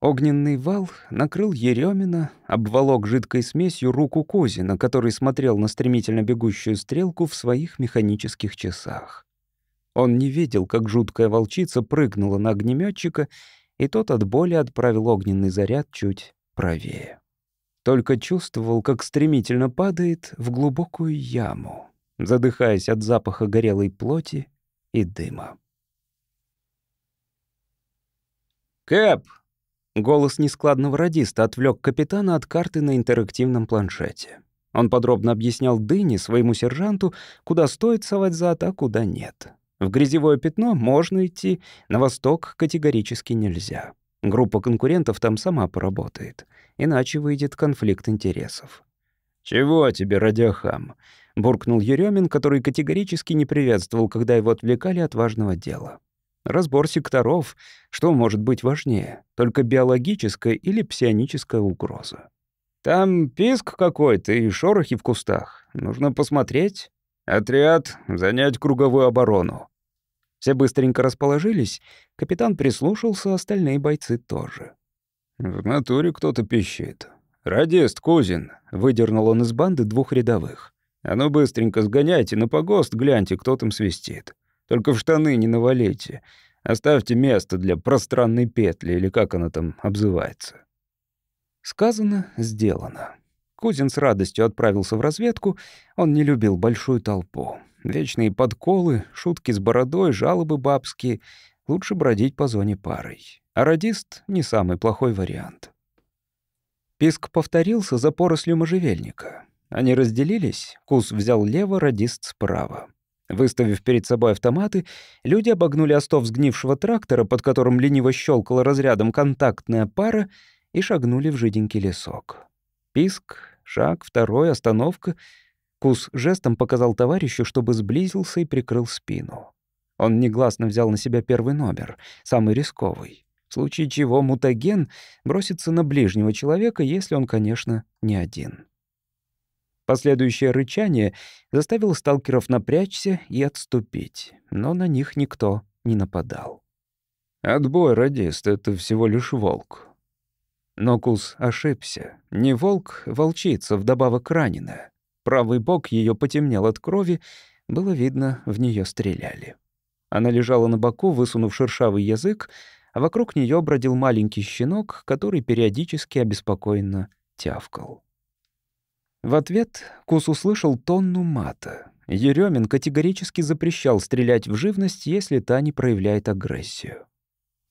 Огненный вал накрыл Еремина, обволок жидкой смесью руку Козина, который смотрел на стремительно бегущую стрелку в своих механических часах. Он не видел, как жуткая волчица прыгнула на огнеметчика, и тот от боли отправил огненный заряд чуть правее. Только чувствовал, как стремительно падает в глубокую яму, задыхаясь от запаха горелой плоти и дыма. «Кэп!» Голос нескладного радиста отвлек капитана от карты на интерактивном планшете. Он подробно объяснял Дыне, своему сержанту, куда стоит совать зад, а куда нет. В грязевое пятно можно идти, на восток категорически нельзя. Группа конкурентов там сама поработает, иначе выйдет конфликт интересов. «Чего тебе, радиохам?» — буркнул Еремин, который категорически не приветствовал, когда его отвлекали от важного дела. Разбор секторов, что может быть важнее, только биологическая или псионическая угроза. Там писк какой-то и шорохи в кустах. Нужно посмотреть. Отряд, занять круговую оборону. Все быстренько расположились, капитан прислушался, остальные бойцы тоже. В натуре кто-то пищит. «Радист, Кузин!» — выдернул он из банды двух рядовых. «А ну быстренько сгоняйте на погост, гляньте, кто там свистит. Только в штаны не навалите. Оставьте место для пространной петли, или как она там обзывается». Сказано, сделано. Кузин с радостью отправился в разведку. Он не любил большую толпу. Вечные подколы, шутки с бородой, жалобы бабские. Лучше бродить по зоне парой. А радист — не самый плохой вариант. Писк повторился за порослью можжевельника. Они разделились, Кус взял лево, радист справа. Выставив перед собой автоматы, люди обогнули остов сгнившего трактора, под которым лениво щелкала разрядом контактная пара, и шагнули в жиденький лесок. Писк, шаг, второй, остановка. Кус жестом показал товарищу, чтобы сблизился и прикрыл спину. Он негласно взял на себя первый номер, самый рисковый. В случае чего мутаген бросится на ближнего человека, если он, конечно, не один. Последующее рычание заставило сталкеров напрячься и отступить, но на них никто не нападал. «Отбой, радист, это всего лишь волк». Но Кус ошибся. Не волк, волчица, вдобавок раненая. Правый бок ее потемнел от крови, было видно, в нее стреляли. Она лежала на боку, высунув шершавый язык, а вокруг нее бродил маленький щенок, который периодически обеспокоенно тявкал. В ответ Кус услышал тонну мата. Еремин категорически запрещал стрелять в живность, если та не проявляет агрессию.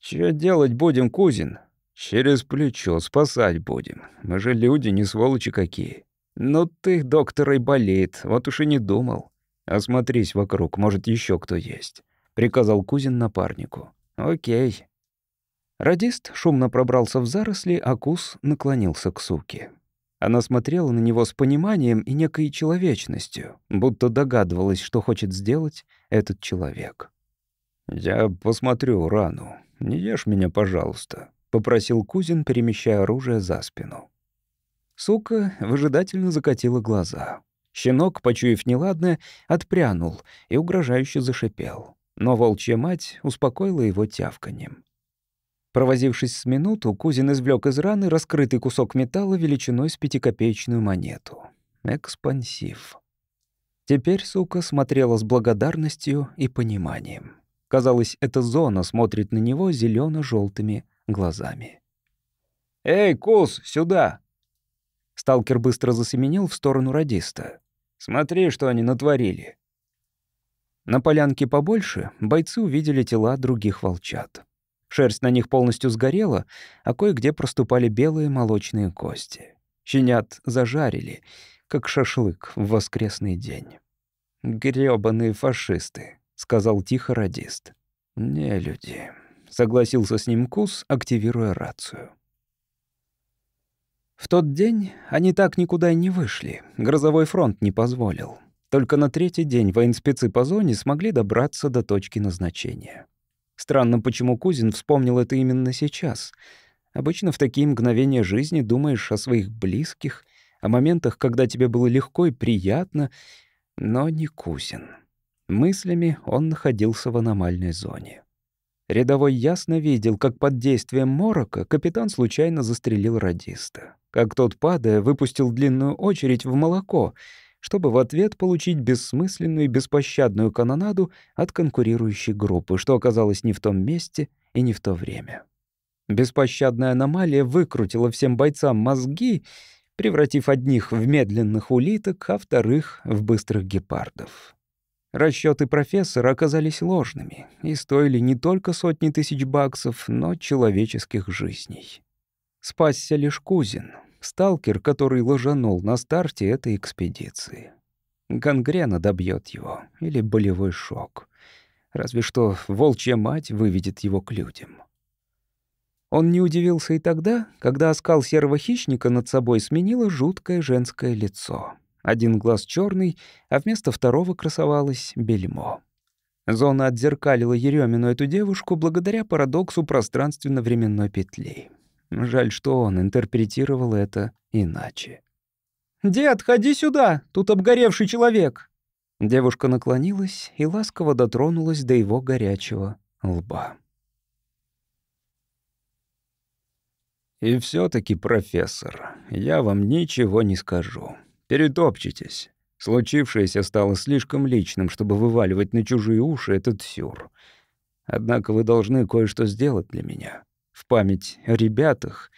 «Чё делать будем, кузин?» «Через плечо спасать будем. Мы же люди, не сволочи какие». «Ну ты, доктор, и болеет, вот уж и не думал. Осмотрись вокруг, может, еще кто есть», — приказал Кузин напарнику. «Окей». Радист шумно пробрался в заросли, а Кус наклонился к суке. Она смотрела на него с пониманием и некой человечностью, будто догадывалась, что хочет сделать этот человек. «Я посмотрю рану. Не ешь меня, пожалуйста», — попросил Кузин, перемещая оружие за спину. Сука выжидательно закатила глаза. Щенок, почуяв неладное, отпрянул и угрожающе зашипел. Но волчья мать успокоила его тявканьем. Провозившись с минуту, Кузин извлек из раны раскрытый кусок металла величиной с пятикопеечную монету. Экспансив. Теперь сука смотрела с благодарностью и пониманием. Казалось, эта зона смотрит на него зелено желтыми глазами. «Эй, Кус, сюда!» Сталкер быстро засеменил в сторону радиста. «Смотри, что они натворили!» На полянке побольше бойцы увидели тела других волчат. Шерсть на них полностью сгорела, а кое-где проступали белые молочные кости. Щенят зажарили, как шашлык в воскресный день. «Грёбаные фашисты», — сказал тихо радист. «Не люди», — согласился с ним Кус, активируя рацию. В тот день они так никуда и не вышли, грозовой фронт не позволил. Только на третий день военспецы по зоне смогли добраться до точки назначения. Странно, почему Кузин вспомнил это именно сейчас. Обычно в такие мгновения жизни думаешь о своих близких, о моментах, когда тебе было легко и приятно, но не Кузин. Мыслями он находился в аномальной зоне. Рядовой ясно видел, как под действием морока капитан случайно застрелил радиста. Как тот, падая, выпустил длинную очередь в молоко — чтобы в ответ получить бессмысленную и беспощадную канонаду от конкурирующей группы, что оказалось не в том месте и не в то время. Беспощадная аномалия выкрутила всем бойцам мозги, превратив одних в медленных улиток, а вторых — в быстрых гепардов. Расчеты профессора оказались ложными и стоили не только сотни тысяч баксов, но человеческих жизней. Спасся лишь Кузин — Сталкер, который ложанул на старте этой экспедиции. Гангрена добьет его, или болевой шок. Разве что волчья мать выведет его к людям. Он не удивился и тогда, когда оскал серого хищника над собой сменило жуткое женское лицо. Один глаз черный, а вместо второго красовалось бельмо. Зона отзеркалила Еремину эту девушку благодаря парадоксу пространственно-временной петли. Жаль, что он интерпретировал это иначе. «Дед, ходи сюда! Тут обгоревший человек!» Девушка наклонилась и ласково дотронулась до его горячего лба. «И все таки профессор, я вам ничего не скажу. Перетопчетесь. Случившееся стало слишком личным, чтобы вываливать на чужие уши этот сюр. Однако вы должны кое-что сделать для меня в память о ребятах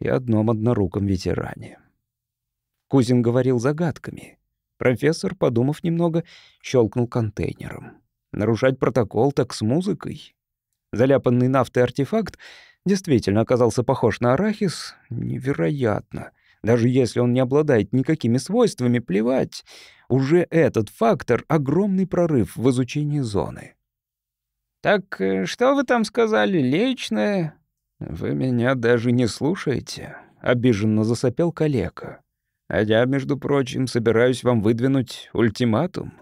и одном одноруком ветеране. Кузин говорил загадками. Профессор, подумав немного, щелкнул контейнером. Нарушать протокол так с музыкой. Заляпанный нафтой артефакт действительно оказался похож на арахис. Невероятно. Даже если он не обладает никакими свойствами, плевать. Уже этот фактор — огромный прорыв в изучении зоны. «Так э, что вы там сказали? Личное?» «Вы меня даже не слушаете», — обиженно засопел калека. «А я, между прочим, собираюсь вам выдвинуть ультиматум».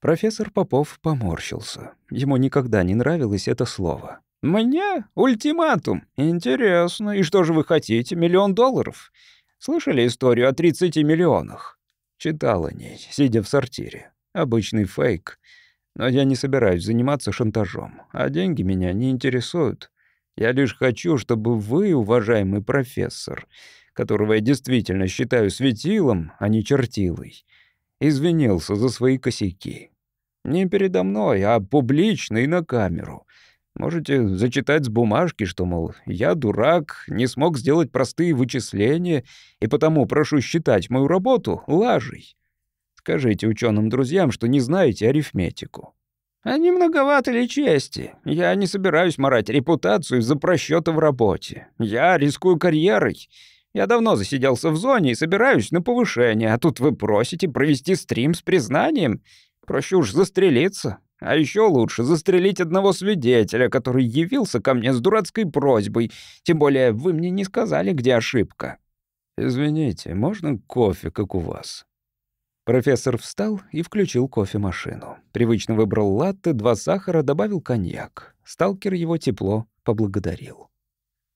Профессор Попов поморщился. Ему никогда не нравилось это слово. «Мне? Ультиматум? Интересно. И что же вы хотите? Миллион долларов? Слышали историю о 30 миллионах?» Читал о ней, сидя в сортире. Обычный фейк. Но я не собираюсь заниматься шантажом, а деньги меня не интересуют. Я лишь хочу, чтобы вы, уважаемый профессор, которого я действительно считаю светилом, а не чертилой, извинился за свои косяки. Не передо мной, а публично и на камеру. Можете зачитать с бумажки, что, мол, я дурак, не смог сделать простые вычисления, и потому прошу считать мою работу лажей. Скажите ученым друзьям, что не знаете арифметику. Не многовато ли чести? Я не собираюсь морать репутацию из-за просчета в работе. Я рискую карьерой. Я давно засиделся в зоне и собираюсь на повышение, а тут вы просите провести стрим с признанием. Проще уж застрелиться. А еще лучше застрелить одного свидетеля, который явился ко мне с дурацкой просьбой. Тем более вы мне не сказали, где ошибка. Извините, можно кофе, как у вас? Профессор встал и включил кофемашину. Привычно выбрал латте, два сахара, добавил коньяк. Сталкер его тепло поблагодарил.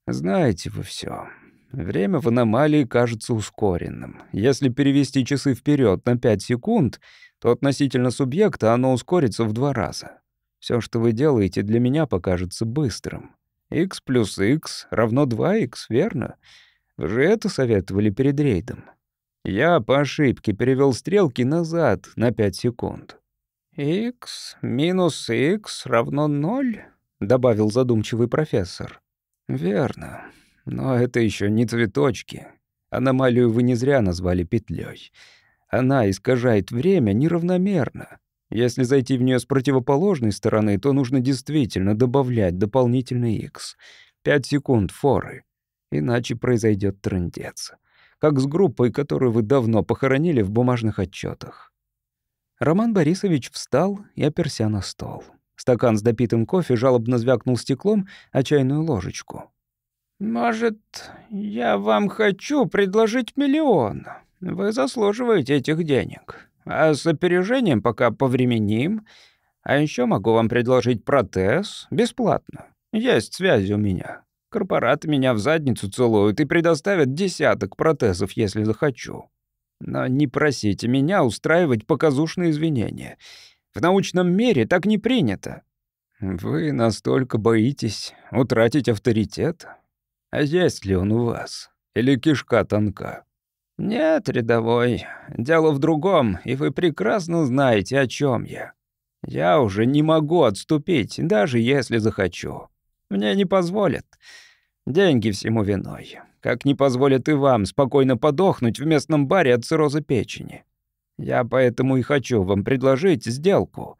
«Знаете вы все. Время в аномалии кажется ускоренным. Если перевести часы вперед на 5 секунд, то относительно субъекта оно ускорится в два раза. Все, что вы делаете, для меня покажется быстрым. x плюс x равно 2x, верно? Вы же это советовали перед рейдом. Я по ошибке перевел стрелки назад на 5 секунд. «X минус x равно ноль», — добавил задумчивый профессор. «Верно. Но это еще не цветочки. Аномалию вы не зря назвали петлей. Она искажает время неравномерно. Если зайти в нее с противоположной стороны, то нужно действительно добавлять дополнительный x. 5 секунд форы. Иначе произойдет трындец как с группой, которую вы давно похоронили в бумажных отчетах. Роман Борисович встал и оперся на стол. Стакан с допитым кофе жалобно звякнул стеклом о чайную ложечку. «Может, я вам хочу предложить миллион? Вы заслуживаете этих денег. А с опережением пока повременим. А еще могу вам предложить протез бесплатно. Есть связи у меня. Корпораты меня в задницу целуют и предоставят десяток протезов, если захочу. Но не просите меня устраивать показушные извинения. В научном мире так не принято. Вы настолько боитесь утратить авторитет? А есть ли он у вас? Или кишка тонка? Нет, рядовой. Дело в другом, и вы прекрасно знаете, о чем я. Я уже не могу отступить, даже если захочу. Мне не позволят. Деньги всему виной. Как не позволят и вам спокойно подохнуть в местном баре от цирроза печени. Я поэтому и хочу вам предложить сделку.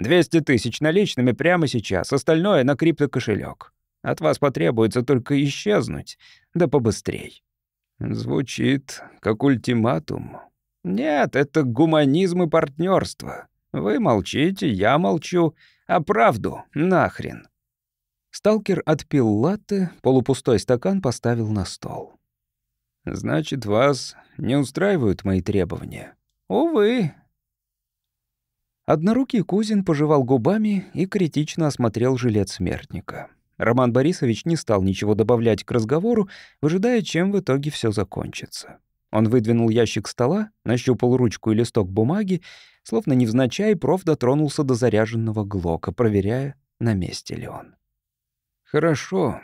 200 тысяч наличными прямо сейчас, остальное на криптокошелек. От вас потребуется только исчезнуть, да побыстрей. Звучит как ультиматум. Нет, это гуманизм и партнерство. Вы молчите, я молчу, а правду нахрен. Сталкер отпил латте, полупустой стакан поставил на стол. «Значит, вас не устраивают мои требования?» «Увы». Однорукий Кузин пожевал губами и критично осмотрел жилет смертника. Роман Борисович не стал ничего добавлять к разговору, выжидая, чем в итоге все закончится. Он выдвинул ящик стола, нащупал ручку и листок бумаги, словно невзначай проф дотронулся до заряженного глока, проверяя, на месте ли он. Хорошо.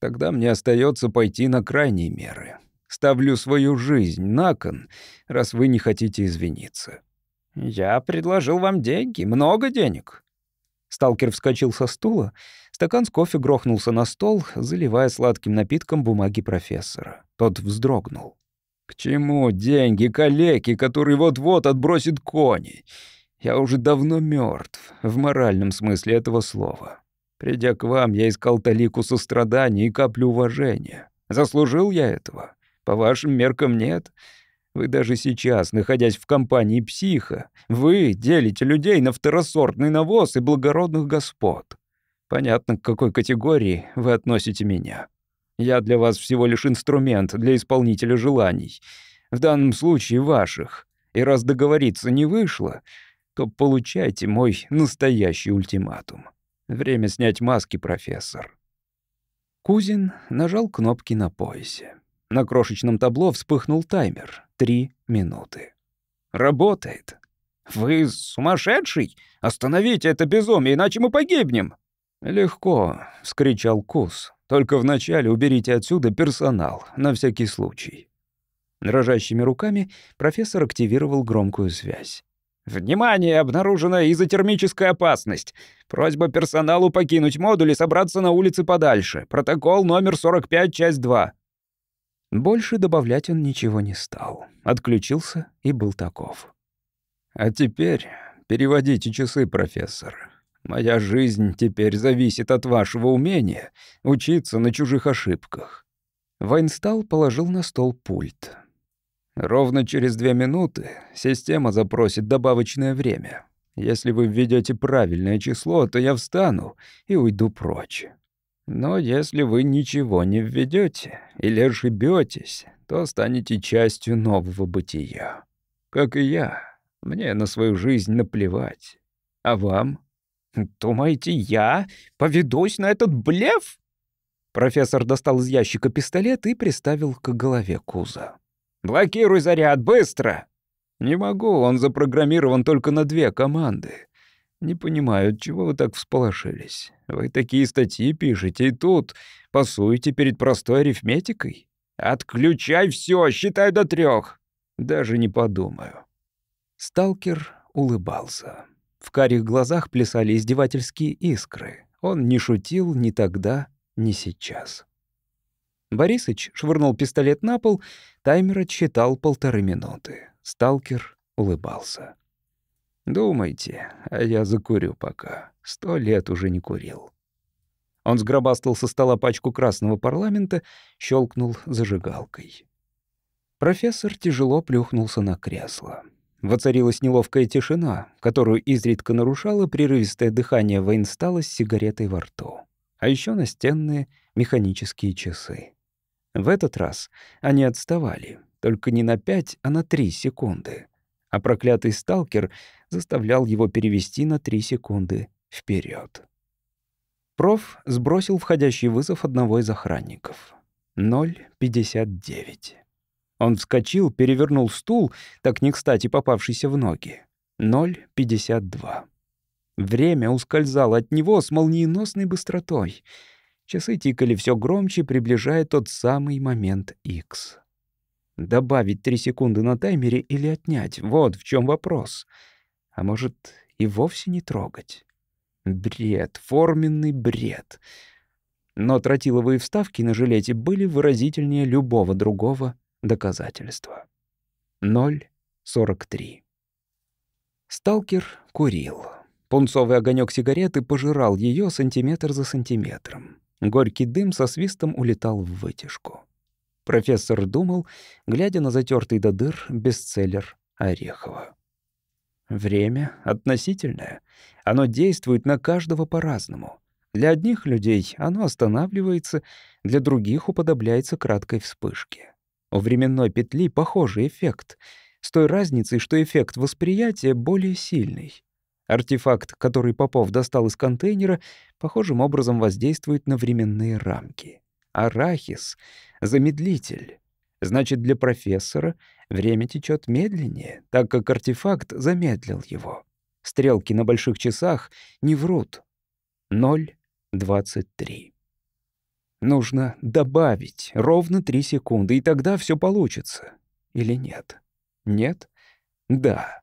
Тогда мне остается пойти на крайние меры. Ставлю свою жизнь на кон, раз вы не хотите извиниться. Я предложил вам деньги, много денег. Сталкер вскочил со стула, стакан с кофе грохнулся на стол, заливая сладким напитком бумаги профессора. Тот вздрогнул. «К чему деньги, калеки, которые вот-вот отбросит кони? Я уже давно мертв в моральном смысле этого слова. Придя к вам, я искал талику сострадания и каплю уважения. Заслужил я этого? По вашим меркам нет. Вы даже сейчас, находясь в компании психа, вы делите людей на второсортный навоз и благородных господ. Понятно, к какой категории вы относите меня. Я для вас всего лишь инструмент для исполнителя желаний. В данном случае ваших. И раз договориться не вышло, то получайте мой настоящий ультиматум. Время снять маски, профессор. Кузин нажал кнопки на поясе. На крошечном табло вспыхнул таймер. Три минуты. Работает. «Вы сумасшедший? Остановите это безумие, иначе мы погибнем!» «Легко», — вскричал Кус. «Только вначале уберите отсюда персонал, на всякий случай». Дрожащими руками профессор активировал громкую связь. «Внимание! Обнаружена изотермическая опасность. Просьба персоналу покинуть модуль и собраться на улице подальше. Протокол номер 45, часть 2». Больше добавлять он ничего не стал. Отключился и был таков. «А теперь переводите часы, профессор. Моя жизнь теперь зависит от вашего умения учиться на чужих ошибках». Вайнстал положил на стол пульт. Ровно через две минуты система запросит добавочное время. Если вы введете правильное число, то я встану и уйду прочь. Но если вы ничего не введете или ошибетесь, то станете частью нового бытия. Как и я. Мне на свою жизнь наплевать. А вам? Думаете, я поведусь на этот блеф? Профессор достал из ящика пистолет и приставил к голове Куза. «Блокируй заряд, быстро!» «Не могу, он запрограммирован только на две команды. Не понимаю, чего вы так всполошились? Вы такие статьи пишете и тут пасуете перед простой арифметикой? Отключай все, считай до трех. Даже не подумаю». Сталкер улыбался. В карих глазах плясали издевательские искры. Он не шутил ни тогда, ни сейчас. Борисыч швырнул пистолет на пол, таймер отсчитал полторы минуты. Сталкер улыбался. «Думайте, а я закурю пока. Сто лет уже не курил». Он сгробастал со стола пачку красного парламента, щелкнул зажигалкой. Профессор тяжело плюхнулся на кресло. Воцарилась неловкая тишина, которую изредка нарушало прерывистое дыхание воинстала с сигаретой во рту. А еще настенные механические часы. В этот раз они отставали, только не на 5, а на 3 секунды. А проклятый сталкер заставлял его перевести на 3 секунды вперед. Проф сбросил входящий вызов одного из охранников. 0,59. Он вскочил, перевернул стул, так не кстати попавшийся в ноги. 0,52. Время ускользало от него с молниеносной быстротой — Часы тикали все громче, приближая тот самый момент X. Добавить три секунды на таймере или отнять — вот в чем вопрос. А может, и вовсе не трогать? Бред, форменный бред. Но тротиловые вставки на жилете были выразительнее любого другого доказательства. 0,43. Сталкер курил. Пунцовый огонек сигареты пожирал ее сантиметр за сантиметром. Горький дым со свистом улетал в вытяжку. Профессор думал, глядя на затертый до дыр бестселлер Орехова. Время относительное. Оно действует на каждого по-разному. Для одних людей оно останавливается, для других уподобляется краткой вспышке. У временной петли похожий эффект, с той разницей, что эффект восприятия более сильный. Артефакт, который Попов достал из контейнера, похожим образом воздействует на временные рамки. Арахис — замедлитель. Значит, для профессора время течет медленнее, так как артефакт замедлил его. Стрелки на больших часах не врут. 0,23. Нужно добавить ровно 3 секунды, и тогда все получится. Или нет? Нет? Да.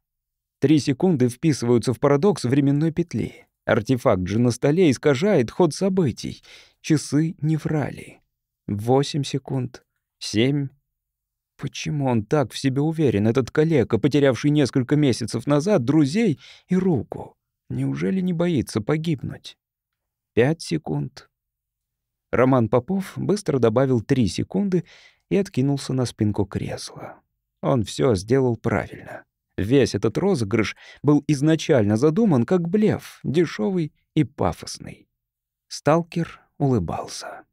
Три секунды вписываются в парадокс временной петли. Артефакт же на столе искажает ход событий. Часы не врали. Восемь секунд. Семь. Почему он так в себе уверен, этот коллега, потерявший несколько месяцев назад друзей и руку? Неужели не боится погибнуть? Пять секунд. Роман Попов быстро добавил три секунды и откинулся на спинку кресла. Он все сделал правильно. Весь этот розыгрыш был изначально задуман как блеф, дешевый и пафосный. Сталкер улыбался.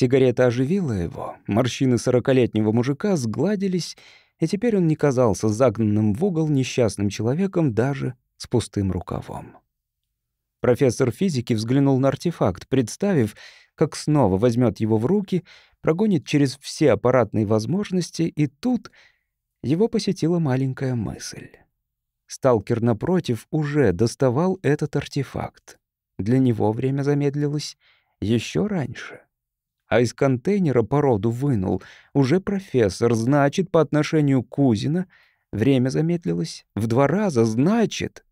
Сигарета оживила его, морщины сорокалетнего мужика сгладились, и теперь он не казался загнанным в угол несчастным человеком даже с пустым рукавом. Профессор физики взглянул на артефакт, представив, как снова возьмет его в руки, прогонит через все аппаратные возможности, и тут его посетила маленькая мысль. Сталкер, напротив, уже доставал этот артефакт. Для него время замедлилось еще раньше. А из контейнера породу вынул. Уже профессор, значит, по отношению Кузина время замедлилось в два раза, значит.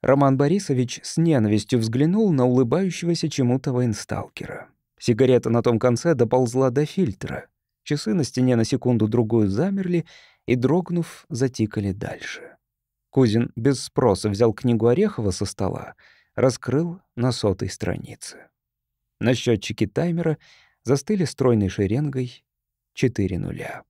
Роман Борисович с ненавистью взглянул на улыбающегося чему-то военсталкера. Сигарета на том конце доползла до фильтра. Часы на стене на секунду-другую замерли и, дрогнув, затикали дальше. Кузин без спроса взял книгу Орехова со стола, раскрыл на сотой странице. На счетчике таймера застыли стройной шеренгой четыре нуля.